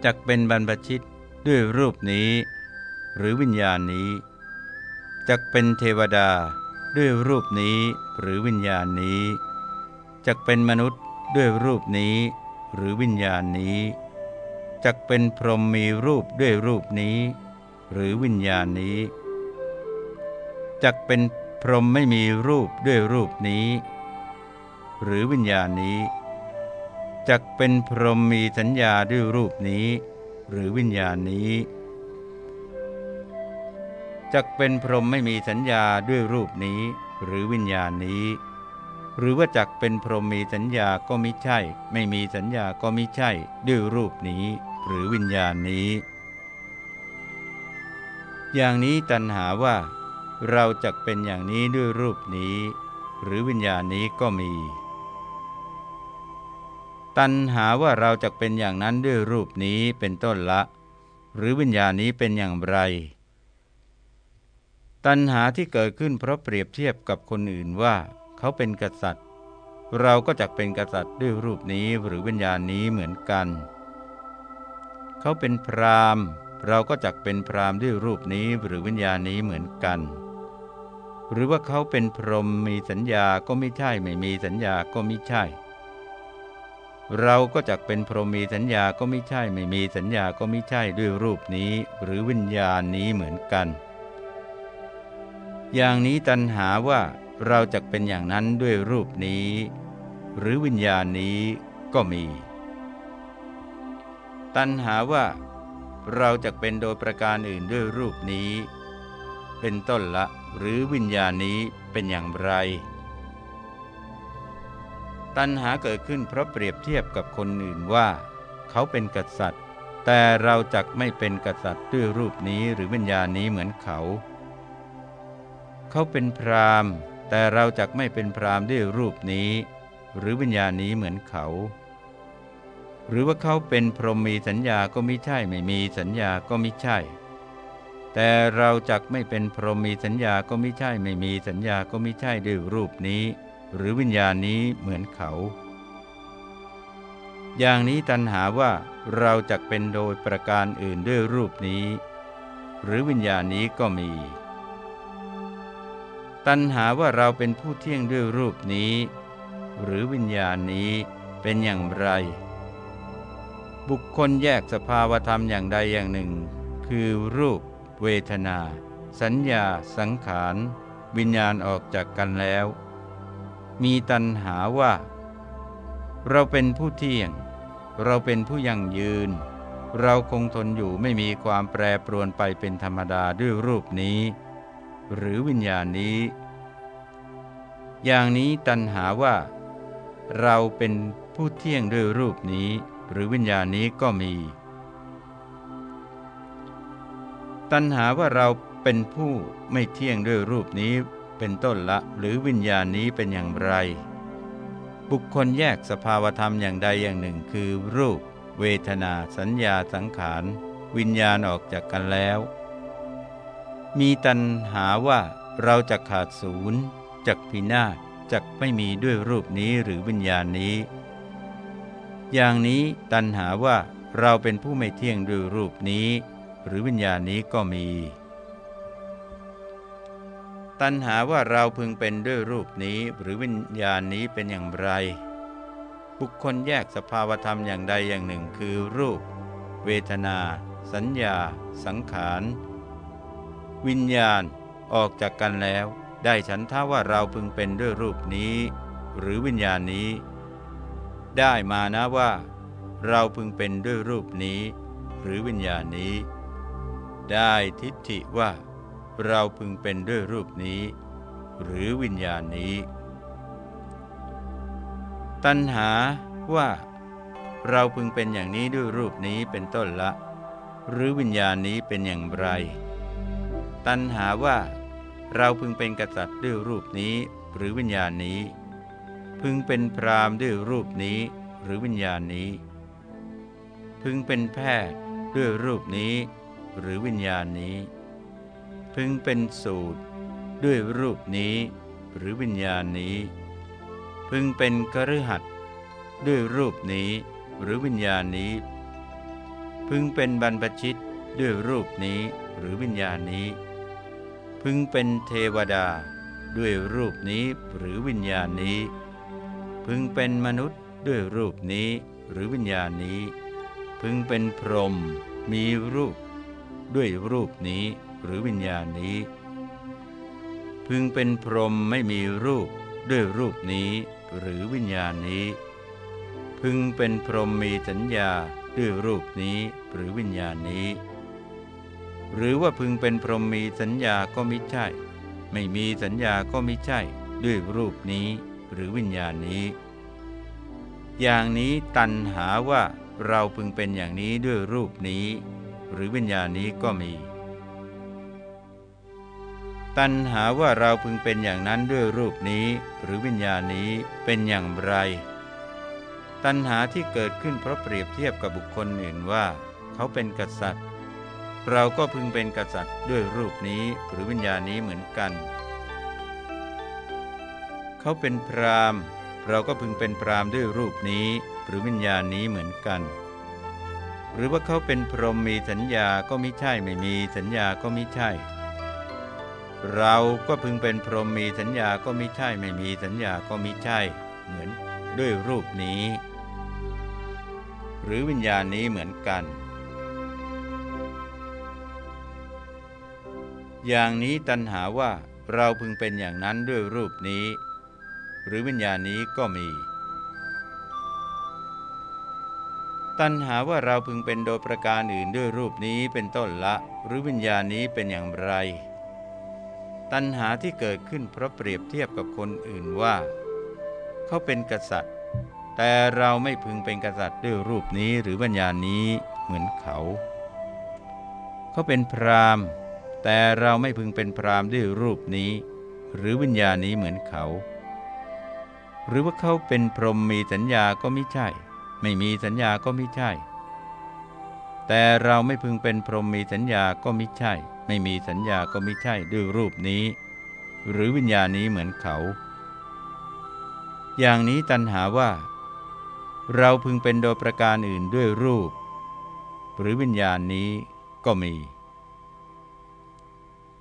จักเป็นบรรพชิตด้วยรูปนี้ หรือวิญญาณนี้ จักเป็นเทวดาด้วยรูปนี้หรือวิญญาณนี้จักเป็นมนุษย์ด้วยรูปนี้หรือวิญญาณนี้จักเป็นพรหมมีรูปด้วยรูปนี้ หรือวิญญาณนี้จักเป็นพรหมไม่มีรูปด้วยรูปนี้ หรือวิญญาณนี้จักเป็นพรหมมีสัญญาด้วยรูปนี้ หรือวิญญาณนี้ จักเป็นพรหมไม่มีสัญญาด้วยรูปนี้ หรือวิญญาณนี้ หรือว่าจักเป็นพรหมมีสัญญาก็ม่ใช่ ไม่มีสัญญาก็ม่ใช่ ด้วยรูปนี้ หรือวิญญาณนี้ อย่างนี้ตัณหาว่า เราจะเป็นอย่างนี้ด้วยรูปนี้ หรือวิญญาณนี้ก็มี ตัณหาว่าเราจะเป็นอย่างนั้นด้วยรูปนี้เป็นต้นละ หรือวิญญาณนี้เป็นอย่างไร ตัณหาที่เกิดขึ้นเพราะเปรียบเทียบกับคนอื่นว่า เขาเป็นกษัตริย์ เราก็จะเป็นกษัตริย์ด้วยรูปนี้หรือวิญญาณนี้เหมือนกัน เขาเป็นพรามเราก็จักเป็นพรามด้วยรูปนี้หรือวิญญาณนี้เหมือนกัน หรือว่าเขาเป็นพรหมมีสัญญาก็ไม่ใช่ไม่มีสัญญาก็ไม่ใช่ เราก็จักเป็นพรหมมีสัญญาก็ไม่ใช่ไม่มีสัญญาก็ไม่ใช่ด้วยรูปนี้ หรือวิญญาณนี้เหมือนกัน อย่างนี้ตันหาว่าเราจะเป็นอย่างนั้นด้วยรูปนี้ หรือวิญญาณนี้ก็มี ตันหาว่าเราจะเป็นโดยประการอื่นด้วยรูปนี้ เป็นต้นละหรือวิญญาณนี้เป็นอย่างไร ตัณหาเกิดขึ้นเพราะเปรียบเทียบกับคนอื่นว่า เขาเป็นกษัตริย์ แต่เราจักไม่เป็นกษัตริย์ด้วยรูปนี้หรือวิญญาณนี้เหมือนเขา เขาเป็นพรามแต่เราจักไม่เป็นพรามด้วยรูปนี้ หรือวิญญาณนี้เหมือนเขา หรือว่าเขาเป็นพรหมมีสัญญาก็ไม่ใช่ไม่มีสัญญาก็ไม่ใช่ แต่เราจักไม่เป็นพรหมมีสัญญาก็ไม่ใช่ไม่มีสัญญาก็ไม่ใช่ด้วยรูปนี้ หรือวิญญาณนี้เหมือนเขา อย่างนี้ตันหาว่าเราจักเป็นโดยประการอื่นด้วยรูปนี้ หรือวิญญาณนี้ก็มี ตันหาว่าเราเป็นผู้เที่ยงด้วยรูปนี้ หรือวิญญาณนี้เป็นอย่างไร บุคคลแยกสภาวธรรมอย่างใดอย่างหนึ่ง คือรูป เวทนา สัญญา สังขาร วิญญาณออกจากกันแล้ว มีตัณหาว่า เราเป็นผู้เที่ยง เราเป็นผู้ยั่งยืน เราคงทนอยู่ไม่มีความแปรปรวนไปเป็นธรรมดาด้วยรูปนี้ หรือวิญญาณนี้ อย่างนี้ตัณหาว่า เราเป็นผู้เที่ยงด้วยรูปนี้ หรือวิญญาณนี้ก็มี ตัณหาว่าเราเป็นผู้ไม่เที่ยงด้วยรูปนี้เป็นต้นละหรือวิญญาณนี้เป็นอย่างไร บุคคลแยกสภาวธรรมอย่างใดอย่างหนึ่งคือรูป เวทนา สัญญาสังขาร วิญญาณออกจากกันแล้ว มีตัณหาว่าเราจะขาดศูนย์จักพินาศจักไม่มีด้วยรูปนี้หรือวิญญาณนี้ อย่างนี้ตัณหาว่าเราเป็นผู้ไม่เที่ยงด้วยรูปนี้ หรือวิญญาณนี้ก็มี ตัณหาว่าเราพึงเป็นด้วยรูปนี้หรือวิญญาณนี้เป็นอย่างไร บุคคลแยกสภาวธรรมอย่างใดอย่างหนึ่งคือรูป เวทนา สัญญา สังขาร วิญญาณออกจากกันแล้ว ได้ฉันท่าว่าเราพึงเป็นด้วยรูปนี้ หรือวิญญาณนี้ ได้มานะว่า เราพึงเป็นด้วยรูปนี้ หรือวิญญาณนี้ ได้ทิฏฐิว่า เราพึงเป็นด้วยรูปนี้ หรือวิญญาณนี้ ตัณหาว่า เราพึงเป็นอย่างนี้ด้วยรูปนี้เป็นต้นละ หรือวิญญาณนี้เป็นอย่างไร ตัณหาว่าเราพึงเป็นกษัตริย์ด้วยรูปนี้หรือวิญญาณนี้ พึงเป็นพรามด้วยรูปนี้หรือวิญญาณนี้ พึงเป็นแพทย์ด้วยรูปนี้หรือวิญญาณนี้ พึงเป็นสูตรด้วยรูปนี้หรือวิญญาณนี้ พึงเป็นกฤหัสด้วยรูปนี้หรือวิญญาณนี้ พึงเป็นบรรพชิตด้วยรูปนี้หรือวิญญาณนี้ พึงเป็นเทวดาด้วยรูปนี้หรือวิญญาณนี้ พึงเป็นมนุษย์ด้วยรูปนี้หรือวิญญาณนี้ พึงเป็นพรหมมีรูป ด้วยรูปนี้หรือวิญญาณนี้ พึงเป็นพรหมไม่มีรูปด้วยรูปนี้หรือวิญญาณนี้ พึงเป็นพรหมมีสัญญาด้วยรูปนี้หรือวิญญาณนี้ หรือว่าพึงเป็นพรหมมีสัญญาก็ไม่ใช่ ไม่มีสัญญาก็ไม่ใช่ ด้วยรูปนี้หรือวิญญาณนี้ อย่างนี้ตันหาว่าเราพึงเป็นอย่างนี้ด้วยรูปนี้ หรือวิญญาณนี้ก็มี ตัณหาว่าเราพึงเป็นอย่างนั้นด้วยรูปนี้ หรือวิญญาณนี้เป็นอย่างไร ตัณหาที่เกิดขึ้นเพราะเปรียบเทียบกับบุคคลอื่นว่า เขาเป็นกษัตริย์ เราก็พึงเป็นกษัตริย์ด้วยรูปนี้หรือวิญญาณนี้เหมือนกัน เขาเป็นพราหมณ์เราก็พึงเป็นพราหมณ์ด้วยรูปนี้หรือวิญญาณนี้เหมือนกัน หรือว่าเขาเป็นพรหมมีสัญญาก็ม่ใช่ไม่มีสัญญาก็ม่ใช่ เราก็พึงเป็นพรหมมีสัญญาก็ม่ใช่ไม่มีสัญญาก็ม่ใช่ เหมือนด้วยรูปนี้ หรือวิญญาณนี้เหมือนกัน อย่างนี้ตัณหาว่าเราพึงเป็นอย่างนั้นด้วยรูปนี้ หรือวิญญาณนี้ก็มี ตัณหาว่าเราพึงเป็นโดยประการอื่นด้วยรูปนี้เป็นต้นละ หรือวิญญาณนี้เป็นอย่างไร ตัณหาที่เกิดขึ้นเพราะเปรียบเทียบกับคนอื่นว่า เขาเป็นกษัตริย์ แต่เราไม่พึงเป็นกษัตริย์ด้วยรูปนี้หรือบัญญาณนี้เหมือนเขา เขาเป็นพราม แต่เราไม่พึงเป็นพรามด้วยรูปนี้ หรือวิญญาณนี้เหมือนเขา หรือว่าเขาเป็นพรหมมีสัญญาก็ไม่ใช่ ไม่มีสัญญาก็ไม่ใช่ แต่เราไม่พึงเป็นพรหมมีสัญญาก็ไม่ใช่ ไม่มีสัญญาก็ไม่ใช่ด้วยรูปนี้ หรือวิญญาณนี้เหมือนเขา อย่างนี้ตันหาว่า เราพึงเป็นโดยประการอื่นด้วยรูป หรือวิญญาณนี้ก็มี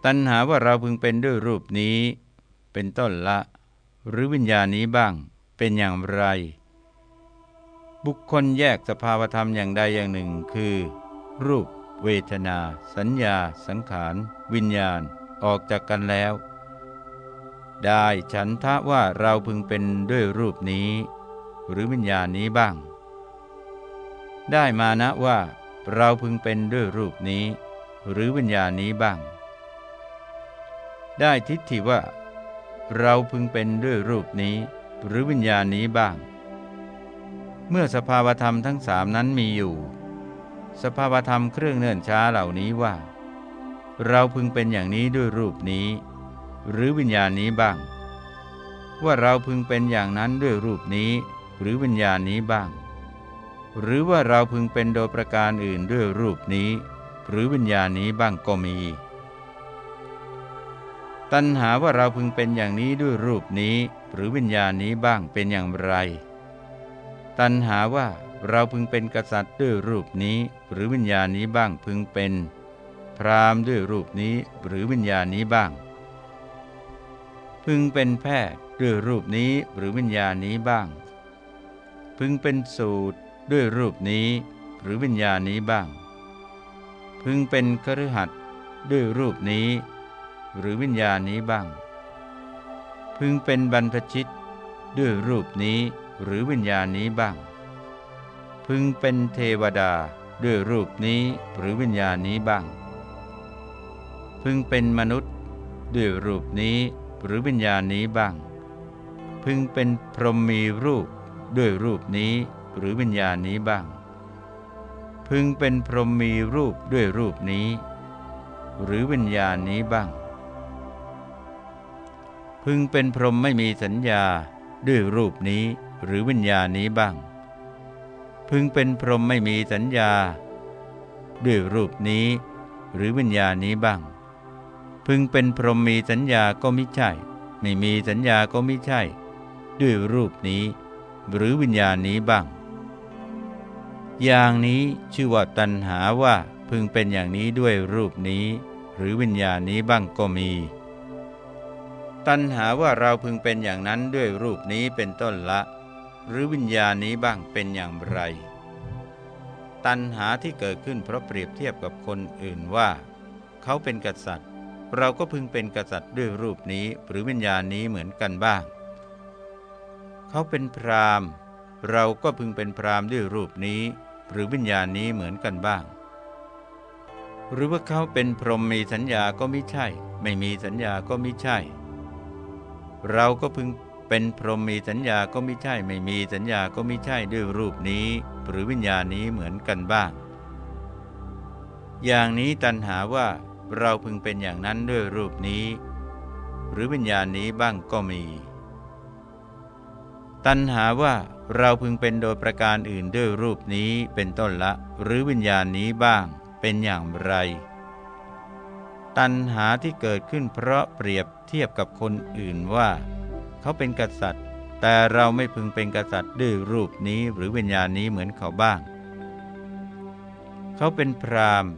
ตัณหาว่าเราพึงเป็นด้วยรูปนี้ เป็นต้นละ หรือวิญญาณนี้บ้าง เป็นอย่างไร บุคคลแยกสภาวธรรมอย่างใดอย่างหนึ่งคือ รูป เวทนา สัญญา สังขาร วิญญาณออกจากกันแล้ว ได้ฉันทะว่าเราพึงเป็นด้วยรูปนี้ หรือวิญญาณนี้บ้าง ได้มานะว่าเราพึงเป็นด้วยรูปนี้ หรือวิญญาณนี้บ้าง ได้ทิฏฐิว่า เราพึงเป็นด้วยรูปนี้หรือวิญญาณนี้บ้าง เมื่อสภาวธรรมทั้งสามนั้นมีอยู่ สภาวธรรมเครื่องเนื่นช้าเหล่านี้ว่า เราพึงเป็นอย่างนี้ด้วยรูปนี้ หรือวิญญาณนี้บ้าง ว่าเราพึงเป็นอย่างนั้นด้วยรูปนี้ หรือวิญญาณนี้บ้าง หรือว่าเราพึงเป็นโดยประการอื่นด้วยรูปนี้ หรือวิญญาณนี้บ้างก็มี ตัณหาว่าเราพึงเป็นอย่างนี้ด้วยรูปนี้ หรือวิญญาณนี้บ้างเป็นอย่างไร ตัณหาว่าเราพึงเป็นกษัตริย์ด้วยรูปนี้ หรือวิญญาณนี้บ้างพึงเป็น พรามด้วยรูปนี้หรือวิญญาณนี้บ้าง พึงเป็นแพทย์ด้วยรูปนี้หรือวิญญาณนี้บ้าง พึงเป็นสูตรด้วยรูปนี้ หรือวิญญาณนี้บ้าง พึงเป็นคฤหัสถ์ด้วยรูปนี้ หรือวิญญาณนี้บ้าง พึงเป็นบรรพชิตด้วยรูปนี้หรือวิญญาณนี้บ้าง พึงเป็นเทวดาด้วยรูปนี้หรือวิญญาณนี้บ้าง พึงเป็นมนุษย์ด้วยรูปนี้หรือวิญญาณนี้บ้าง พึงเป็นพรหมมีรูปด้วยรูปนี้หรือวิญญาณนี้บ้าง พึงเป็นพรหมมีรูปด้วยรูปนี้ หรือวิญญาณนี้บ้าง พึงเป็นพรหมไม่มีสัญญาด้วยรูปนี้หรือวิญญาณนี้บ้าง พึงเป็นพรหมไม่มีสัญญา ด้วยรูปนี้หรือวิญญาณนี้บ้าง พึงเป็นพรหมมีสัญญาก็ไม่ใช่ ไม่มีสัญญาก็ไม่ใช่ ด้วยรูปนี้ หรือวิญญาณนี้บ้าง อย่างนี้ชื่อว่าตัณหาว่าพึงเป็นอย่างนี้ด้วยรูปนี้ หรือวิญญาณนี้บ้างก็มี ตัณหาว่าเราพึงเป็นอย่างนั้นด้วยรูปนี้เป็นต้นละ หรือวิญญาณนี้บ้างเป็นอย่างไร ตัณหาที่เกิดขึ้นเพราะเปรียบเทียบกับคนอื่นว่า เขาเป็นกษัตริย์ เราก็พึงเป็นกษัตริย์ด้วยรูปนี้หรือวิญญาณนี้เหมือนกันบ้าง เขาเป็นพราหมณ์ เราก็พึงเป็นพราหมณ์ด้วยรูปนี้ หรือวิญญาณนี้เหมือนกันบ้าง หรือว่าเขาเป็นพรหมมีสัญญาก็ไม่ใช่ ไม่มีสัญญาก็ไม่ใช่ เราก็พึงเป็นพรหมมีสัญญาก็ไม่ใช่ไม่มีสัญญาก็ไม่ใช่ด้วยรูปนี้ หรือวิญญาณนี้เหมือนกันบ้าง อย่างนี้ตันหาว่าเราพึงเป็นอย่างนั้นด้วยรูปนี้ หรือวิญญาณนี้บ้างก็มี ตันหาว่าเราพึงเป็นโดยประการอื่นด้วยรูปนี้เป็นต้นละ หรือวิญญาณนี้บ้างเป็นอย่างไร ตัณหาที่เกิดขึ้นเพราะเปรียบเทียบกับคนอื่นว่า เขาเป็นกษัตริย์ แต่เราไม่พึงเป็นกษัตริย์ด้วยรูปนี้หรือวิญญาณนี้เหมือนเขาบ้าง เขาเป็นพราหมณ์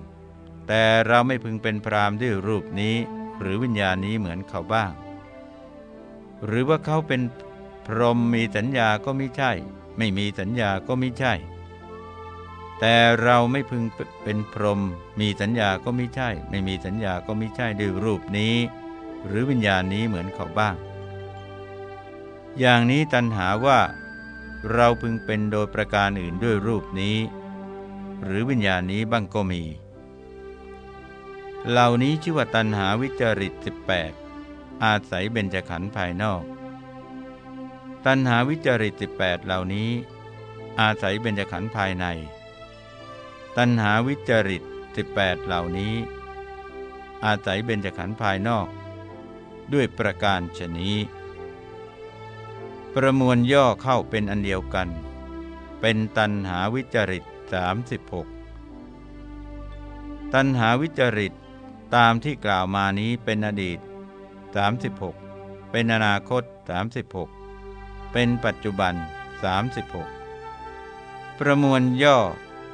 แต่เราไม่พึงเป็นพราหมณ์ด้วยรูปนี้ หรือวิญญาณนี้เหมือนเขาบ้าง หรือว่าเขาเป็นพรหมมีสัญญาก็ไม่ใช่ ไม่มีสัญญาก็ไม่ใช่ แต่เราไม่พึงเป็นพรหมมีสัญญาก็ไม่ใช่ ไม่มีสัญญาก็ไม่ใช่ด้วยรูปนี้ หรือวิญญาณนี้เหมือนเขาบ้าง อย่างนี้ตัณหาว่า เราพึงเป็นโดยประการอื่นด้วยรูปนี้ หรือวิญญาณนี้บ้างก็มี เหล่านี้ชื่อว่าตัณหาวิจริต 18 อาศัยเบญจขันธ์ภายนอก ตัณหาวิจริต 18 เหล่านี้ อาศัยเบญจขันธ์ภายใน ตัณหาวิจริต 18 เหล่านี้ อาศัยเบญจขันธ์ภายนอก ด้วยประการชนี้ ประมวลย่อเข้าเป็นอันเดียวกัน เป็นตัณหาวิจริต 36 ตัณหาวิจริตตามที่กล่าวมานี้เป็นอดีต 36 เป็นอนาคต 36 เป็นปัจจุบัน 36 ประมวลย่อ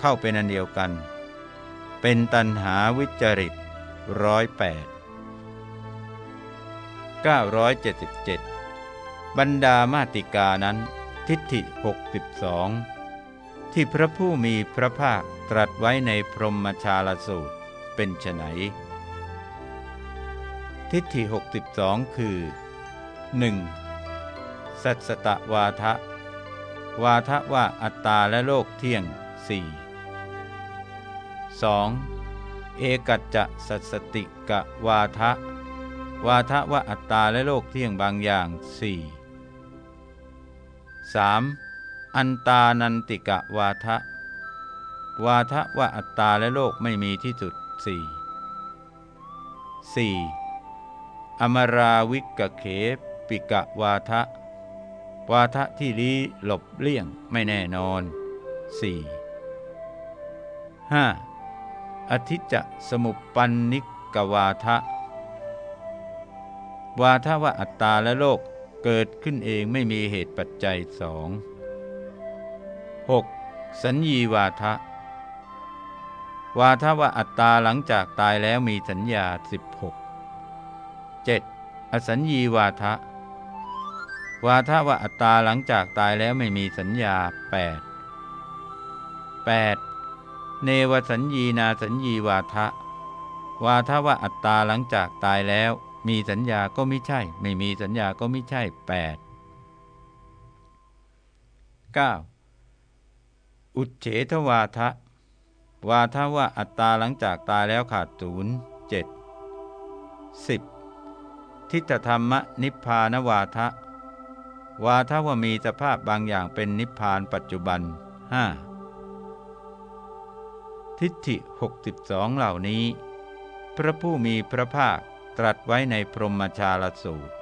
เข้าเป็นอันเดียวกัน เป็นตัณหาวิจริตร้อยแปด977บรรดามาติกานั้น ทิฏฐิ62ที่พระผู้มีพระภาคตรัสไว้ในพรหมชาลสูตรเป็นไฉนทิฏฐิ 62 คือ 1. สัตสตวาทะ วาทะว่าอัตตาและโลกเที่ยง 4 2. เอกัจจะสัตสติกะวาทะ วาทะว่าอัตตาและโลกเที่ยงบางอย่าง 4 3. อันตานันติกะวาทะ วาทะว่าอัตตาและโลกไม่มีที่สุด 4. 4. อมราวิกเขปิกะวาทะ วาทะที่ลี้หลบเลี่ยงไม่แน่นอน 4. 5. อธิจะสมุปปันนิกวาทะ วาทะว่าอัตตาและโลกเกิดขึ้นเองไม่มีเหตุปัจจัยสอง 6. สัญญีวาทะ วาทว่าอัตตาหลังจากตายแล้วมีสัญญา 16 7. อสัญญีวาทะ วาทว่าอัตตาหลังจากตายแล้วไม่มีสัญญา 8 8. เนวสัญญีนาสัญญีวาทะ วาทว่าอัตตาหลังจากตายแล้ว มีสัญญาก็ไม่ใช่ ไม่มีสัญญาก็ไม่ใช่ 8 9. อุเฉทวาทะ วาทว่าอัตตาหลังจากตายแล้วขาดศูนย์เจ็ดสิบทิฏฐธรรมนิพพานวาทะ วาทว่ามีสภาพบางอย่างเป็นนิพพานปัจจุบันห้า ทิฏฐิ 62 เหล่านี้ พระผู้มีพระภาคตรัสไว้ในพรหมชาลสูตร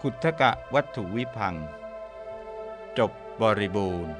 ขุทกะวัตถุวิพัง จบบริบูรณ์